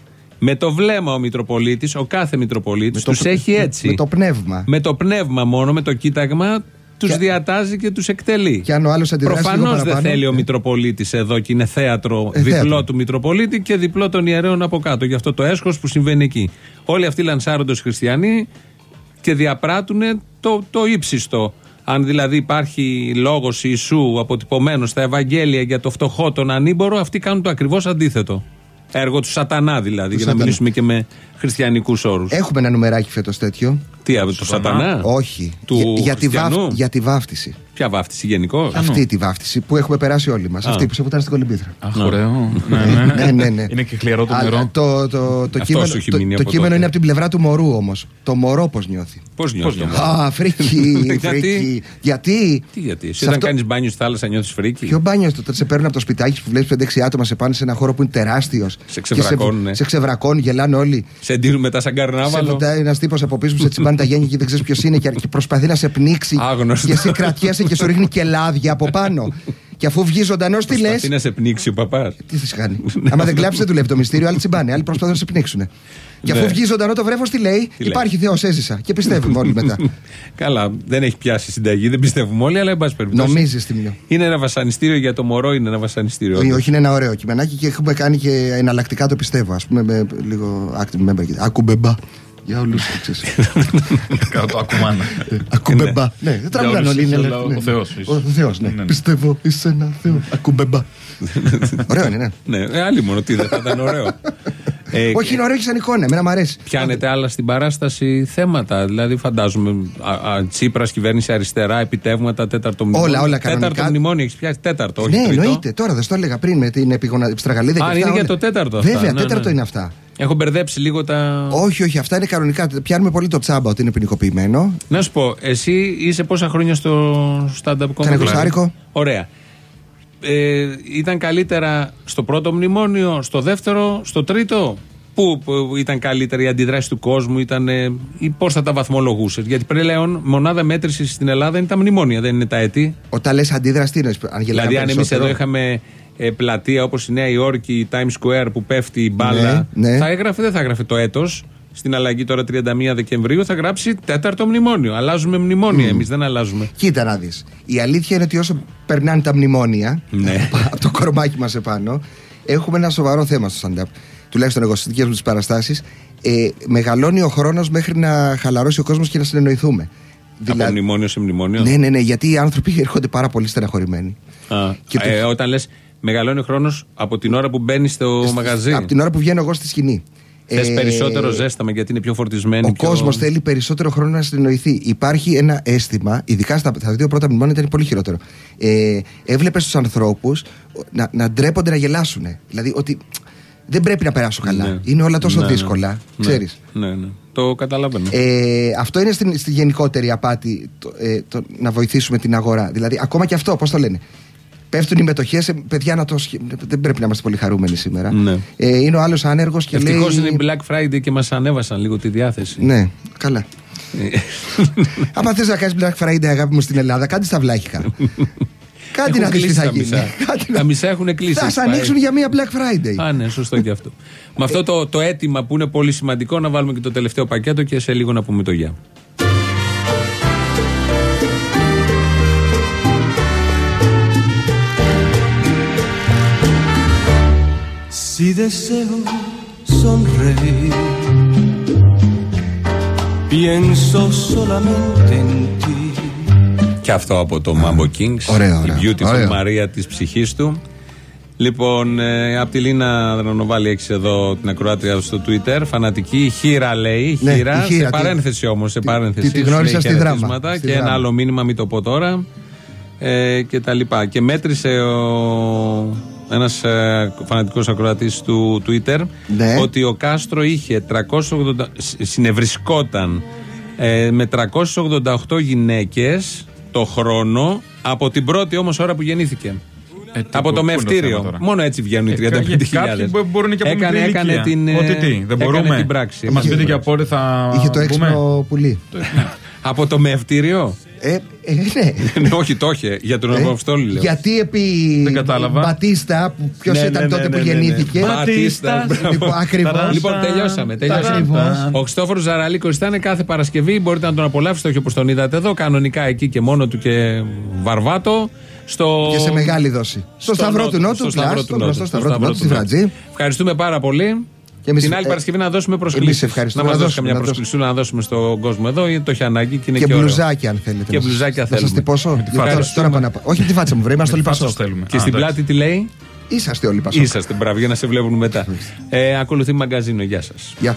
Με το βλέμμα ο Μητροπολίτης, ο κάθε Μητροπολίτης, τους το- έχει έτσι. Με το πνεύμα. Με το πνεύμα μόνο, με το κοίταγμα, τους Και- διατάζει και τους εκτελεί. Και αν ο άλλος αντιδράσει λίγο Προφανώς δεν παραπάνω, θέλει ο ε, Μητροπολίτης εδώ και είναι θέατρο Ε, διπλό θέατρο. του Μητροπολίτη και διπλό των ιερέων από κάτω. Γι' αυτό το έσχος που συμβαίνει εκεί. Όλοι αυτοί λανσάρονται ως χριστιανοί και διαπράττουν το, το ύψιστο. Αν δηλαδή υπάρχει λόγος Ιησού αποτυπωμένος στα Ευαγγέλια για το φτωχό, τον ανήμπορο, αυτοί κάνουν το ακριβώς αντίθετο. Έργο του Σατανά δηλαδή, για να Σατανά. μιλήσουμε και με χριστιανικούς όρους. Έχουμε ένα νουμεράκι φέτος τέτοιο. Τι, από του Σατανά; Σατανά; Όχι. Του για, για, τη βάφ- χριστιανού; για τη βάφτιση. Ποια βάφτιση γενικώς; Αυτή τη βάφτιση που έχουμε περάσει όλοι μας. Αυτή που σε ήταν στην κολυμπήθρα. Αχ, ωραίο. Ναι, ναι. Ναι, ναι, ναι. Είναι και χλιαρό το Αλλά νερό. Το, το, το, Αυτό κείμενο, σου έχει το, μείνει το από κείμενο τότε. είναι από την πλευρά του μωρού όμως. Το μωρό πώς νιώθει; Πώς νιώθει. νιώθει; Α, φρίκη, *laughs* Γιατί; φρίκη. Γιατί; Τι γιατί, εσύ Σε όταν αυτό- κάνεις μπάνιο στη θάλασσα νιώθεις φρίκη; Ποιο μπάνιο τότε σε παίρνουν από το σπιτάκι που βλέπεις 5-6 άτομα σε πάνε σε ένα χώρο που είναι τεράστιος. Σε ξεβρακώνουν, ναι. Σε ξεβρακώνουν, γελάνε όλοι. Σε ντύνουν μετά σαν Σε καρνάβαλο. βουτάει ένας τύπος από πίσω που σε τσιμπάνε τα γένια και δεν ξέρεις ποιος είναι και και προσπαθεί να σε πνίξει. Άγνωστος. Και εσύ κρατιέσαι *laughs* και σου ρίχνει και λάδια από πάνω. *laughs* και αφού βγει ζωντανό, τι λες; Προσπαθεί να σε πνίξει ο παπάς. Τι θα σε κάνει. *laughs* Άμα δεν κλάψει, δεν δουλεύει το μυστήριο, άλλοι τσιμπάνε, άλλοι προσπαθούν να σε πνίξουν. Και αφού Ναι. βγει ζωντανό το βρέφος, τι λέει; λέει; Υπάρχει Θεός, έζησα. Και πιστεύουμε όλοι μετά. *laughs* Καλά, δεν έχει πιάσει συνταγή, δεν πιστεύουμε όλοι, αλλά εν πάση περιπτώσει. Νομίζεις τι μιλώ. Είναι ένα βασανιστήριο για το μωρό, είναι ένα βασανιστήριο. Όχι, όχι, είναι ένα ωραίο κειμενάκι και έχουμε κάνει και εναλλακτικά το πιστεύω. Α πούμε με λίγο active member. Ακουμπεμπά. Για όλους. Κάνω το ακουμάνα. Ακουμπεμπά. Ναι, δεν τραγουδάνε όλους όλοι. είναι είσαι ελεύθεροι, ο ναι. Θεός, είσαι. Ο Θεός, ναι. Ναι, ναι. Πιστεύω, είσαι ένα Θεό. Ακουμπεμπά. Ωραίο είναι, ναι. Ναι, ε, άλλη μόνο τι δεν θα ήταν ωραίο. Ε, Όχι, είναι ωραίο και σαν εικόνα. Εμένα μου αρέσει. Πιάνετε άλλα στην παράσταση θέματα. Δηλαδή, φαντάζομαι. Τσίπρας, κυβέρνηση αριστερά, επιτεύγματα, τέταρτο μνημόνιο. όλα κανονικά. Τέταρτο μνημόνιο έχεις πιάσει. Τέταρτο, όχι Ναι, τρίτο. εννοείται. Τώρα δεν στο έλεγα πριν με την επιγονα... επιστραγαλίδα και Α, αυτά. είναι για όλα. το τέταρτο αυτά. Βέβαια, Ναι, τέταρτο ναι. είναι αυτά. Έχω μπερδέψει λίγο τα. Όχι, όχι, αυτά είναι κανονικά. Πιάνουμε πολύ το τσάμπα ότι είναι ποινικοποιημένο. Να σου πω, εσύ είσαι πόσα χρόνια στο stand-up comedy. Κανένα εικοσάρικο. Ωραία. Ε, ήταν καλύτερα στο πρώτο μνημόνιο, στο δεύτερο, στο τρίτο; Πού, που ήταν καλύτερη η αντιδράση του κόσμου, ήταν, ε, ή πώς θα τα βαθμολογούσες; Γιατί πλέον μονάδα μέτρησης στην Ελλάδα είναι τα μνημόνια, δεν είναι τα έτη. Όταν λες αντίδραση, τι είναι. Αν γελάμε δηλαδή, αν εμείς περισσότερο; εδώ είχαμε ε, πλατεία όπως η Νέα Υόρκη, η Times Square που πέφτει η μπάλα, Ναι, ναι. θα έγραφε, δεν θα έγραφε το έτος. Στην αλλαγή τώρα 31 Δεκεμβρίου θα γράψει τέταρτο μνημόνιο. Αλλάζουμε μνημόνια, εμείς δεν αλλάζουμε. Κοίτα να δεις. Η αλήθεια είναι ότι όσο περνάνε τα μνημόνια Ναι. *laughs* από το κορμάκι μας επάνω, έχουμε ένα σοβαρό θέμα στο stand-up. Τουλάχιστον εγώ στις δικές μου τις παραστάσεις. Ε, μεγαλώνει ο χρόνος μέχρι να χαλαρώσει ο κόσμος και να συνεννοηθούμε. Από μνημόνιο σε μνημόνιο; Ναι, ναι, ναι, γιατί οι άνθρωποι έρχονται πάρα πολύ στεναχωρημένοι. Α, Και το- ε, όταν λες μεγαλώνει ο χρόνος από την ώρα που μπαίνει στο μαγαζί. Από την ώρα που βγαίνω εγώ στη σκηνή. Θες Ε, περισσότερο ζέσταμα γιατί είναι πιο φορτισμένη. Ο πιο- κόσμος θέλει περισσότερο χρόνο να συνεννοηθεί. Υπάρχει ένα αίσθημα, ειδικά στα, στα δύο πρώτα μνημόνια ήταν πολύ χειρότερο. Ε, Έβλεπες τους ανθρώπους να, να ντρέπονται να γελάσουν. Δηλαδή ότι δεν πρέπει να περάσω καλά. Ναι. Είναι όλα τόσο Ναι, ναι. δύσκολα. Ναι. Ξέρεις. Ναι, ναι. Το καταλαβαίνω. Ε, αυτό είναι στην, στη γενικότερη απάτη το, ε, το, να βοηθήσουμε την αγορά. Δηλαδή, ακόμα και αυτό, πώς το λένε; Πέφτουν οι μετοχές, παιδιά να το. σχε- Δεν πρέπει να είμαστε πολύ χαρούμενοι σήμερα. Ναι. Ε, είναι ο άλλος άνεργος και λέει. Ευτυχώ είναι η Black Friday και μας ανέβασαν λίγο τη διάθεση. Ναι, καλά. Ε, *laughs* Άμα θες να κάνεις Black Friday, αγάπη μου στην Ελλάδα, κάντε στα βλάχικα. *laughs* Κάτι Έχουν να δεις τι κλείσει θα τα γίνει. μισά. *laughs* Κάτι Τα να- μισά έχουν κλείσει. Θα έχει σε πάει. ανοίξουν για μία Black Friday. Α, ναι, σωστό και αυτό. Με αυτό το, το αίτημα που είναι πολύ σημαντικό να βάλουμε και το τελευταίο πακέτο και σε λίγο να πούμε το γεια. Si deseo sonreír, pienso solamente en ti. Και αυτό από το Mambo Kings. Ωραίο, ωραίο. Η beautiful Ωραίο. Μαρία της ψυχής του. Λοιπόν, ε, από τη Λίνα Δρανοβάλη έχεις εδώ την ακροάτρια στο Twitter. Φανατική. Η Χίρα λέει. Ναι, χείρα, η Χίρα, σε τι- παρένθεση όμως. Σε τι- παρένθεση. τι- τη Σου γνώρισα λέει στη δράμα, χαιρετίσματα στη Και ένα δράμα. άλλο μήνυμα, μην το πω τώρα. Ε, και τα λοιπά. Και μέτρησε ο, ένας ε, φανατικός ακροατής του Twitter Ναι. ότι ο Κάστρο είχε 380, σ- συνευρισκόταν ε, με 388 γυναίκες το χρόνο από την πρώτη όμως ώρα που γεννήθηκε. Ε, τι, από πού- το πού είναι το μευτήριο. θέμα τώρα; Μόνο έτσι βγαίνουν οι Ε, 35.000. Κάποιοι μπο- μπορούν και από έκανε, μικρή έκανε ηλικία. την, ε, Ότι τι, δεν έκανε μπορούμε; την πράξη. Θα μας πείτε και από πότε θα Είχε το μπούμε; έξυπνο πουλί. από το μευτήριο; Ε, ε, ναι. *laughs* ναι, όχι, το είχε. Για τον Ε, Αποστόλη λέω. Γιατί επί Δεν κατάλαβα. Μπατίστα, ποιος Ναι, ήταν ναι, τότε ναι, που ναι, ναι, ναι. γεννήθηκε. Μπατίστα, μπράβο. Λοιπόν, ακριβώς. Λοιπόν, τελειώσαμε. τελειώσαμε. Ακριβώς. Ο Χριστόφορος Ζαραλίκος ήταν κάθε Παρασκευή. Μπορείτε να τον απολαύσετε, όχι όπως τον είδατε εδώ. Κανονικά εκεί και μόνο του και βαρβάτο. Στο... Και σε μεγάλη δόση. Στο Σταυρό του Νότου, στο Σταυρό πλάς, του στο Νότου, γνωστό στο Σταυρό του Νότου, στη Βρατζή. Ευχαριστούμε πάρα πολύ. Και εμείς, Την άλλη ε, Παρασκευή να δώσουμε εμείς προσκλήσει. ευχαριστούμε. Να μας Να δώσει δώσουμε, καμιά να προσκλησούλα να δώσουμε στον κόσμο εδώ. γιατί Το έχει ανάγκη και είναι και, Και ωραίο. μπλουζάκια, αν θέλετε. Και να σας- μπλουζάκια Να σας θέλουμε. τυπώσω. τη Γιατί φάτσα τώρα- σου. τώρα πάω να πάω. Όχι τη φάτσα μου, βρε, είμαστε όλοι Φάσος πασό. θέλουμε. Και Α, στην εντάξει. πλάτη τι λέει; Είσαστε όλοι πασό. Είσαστε μπράβο για να σε βλέπουν μετά. Ε, ακολουθεί μαγκαζίνο. Γεια σας. Γεια.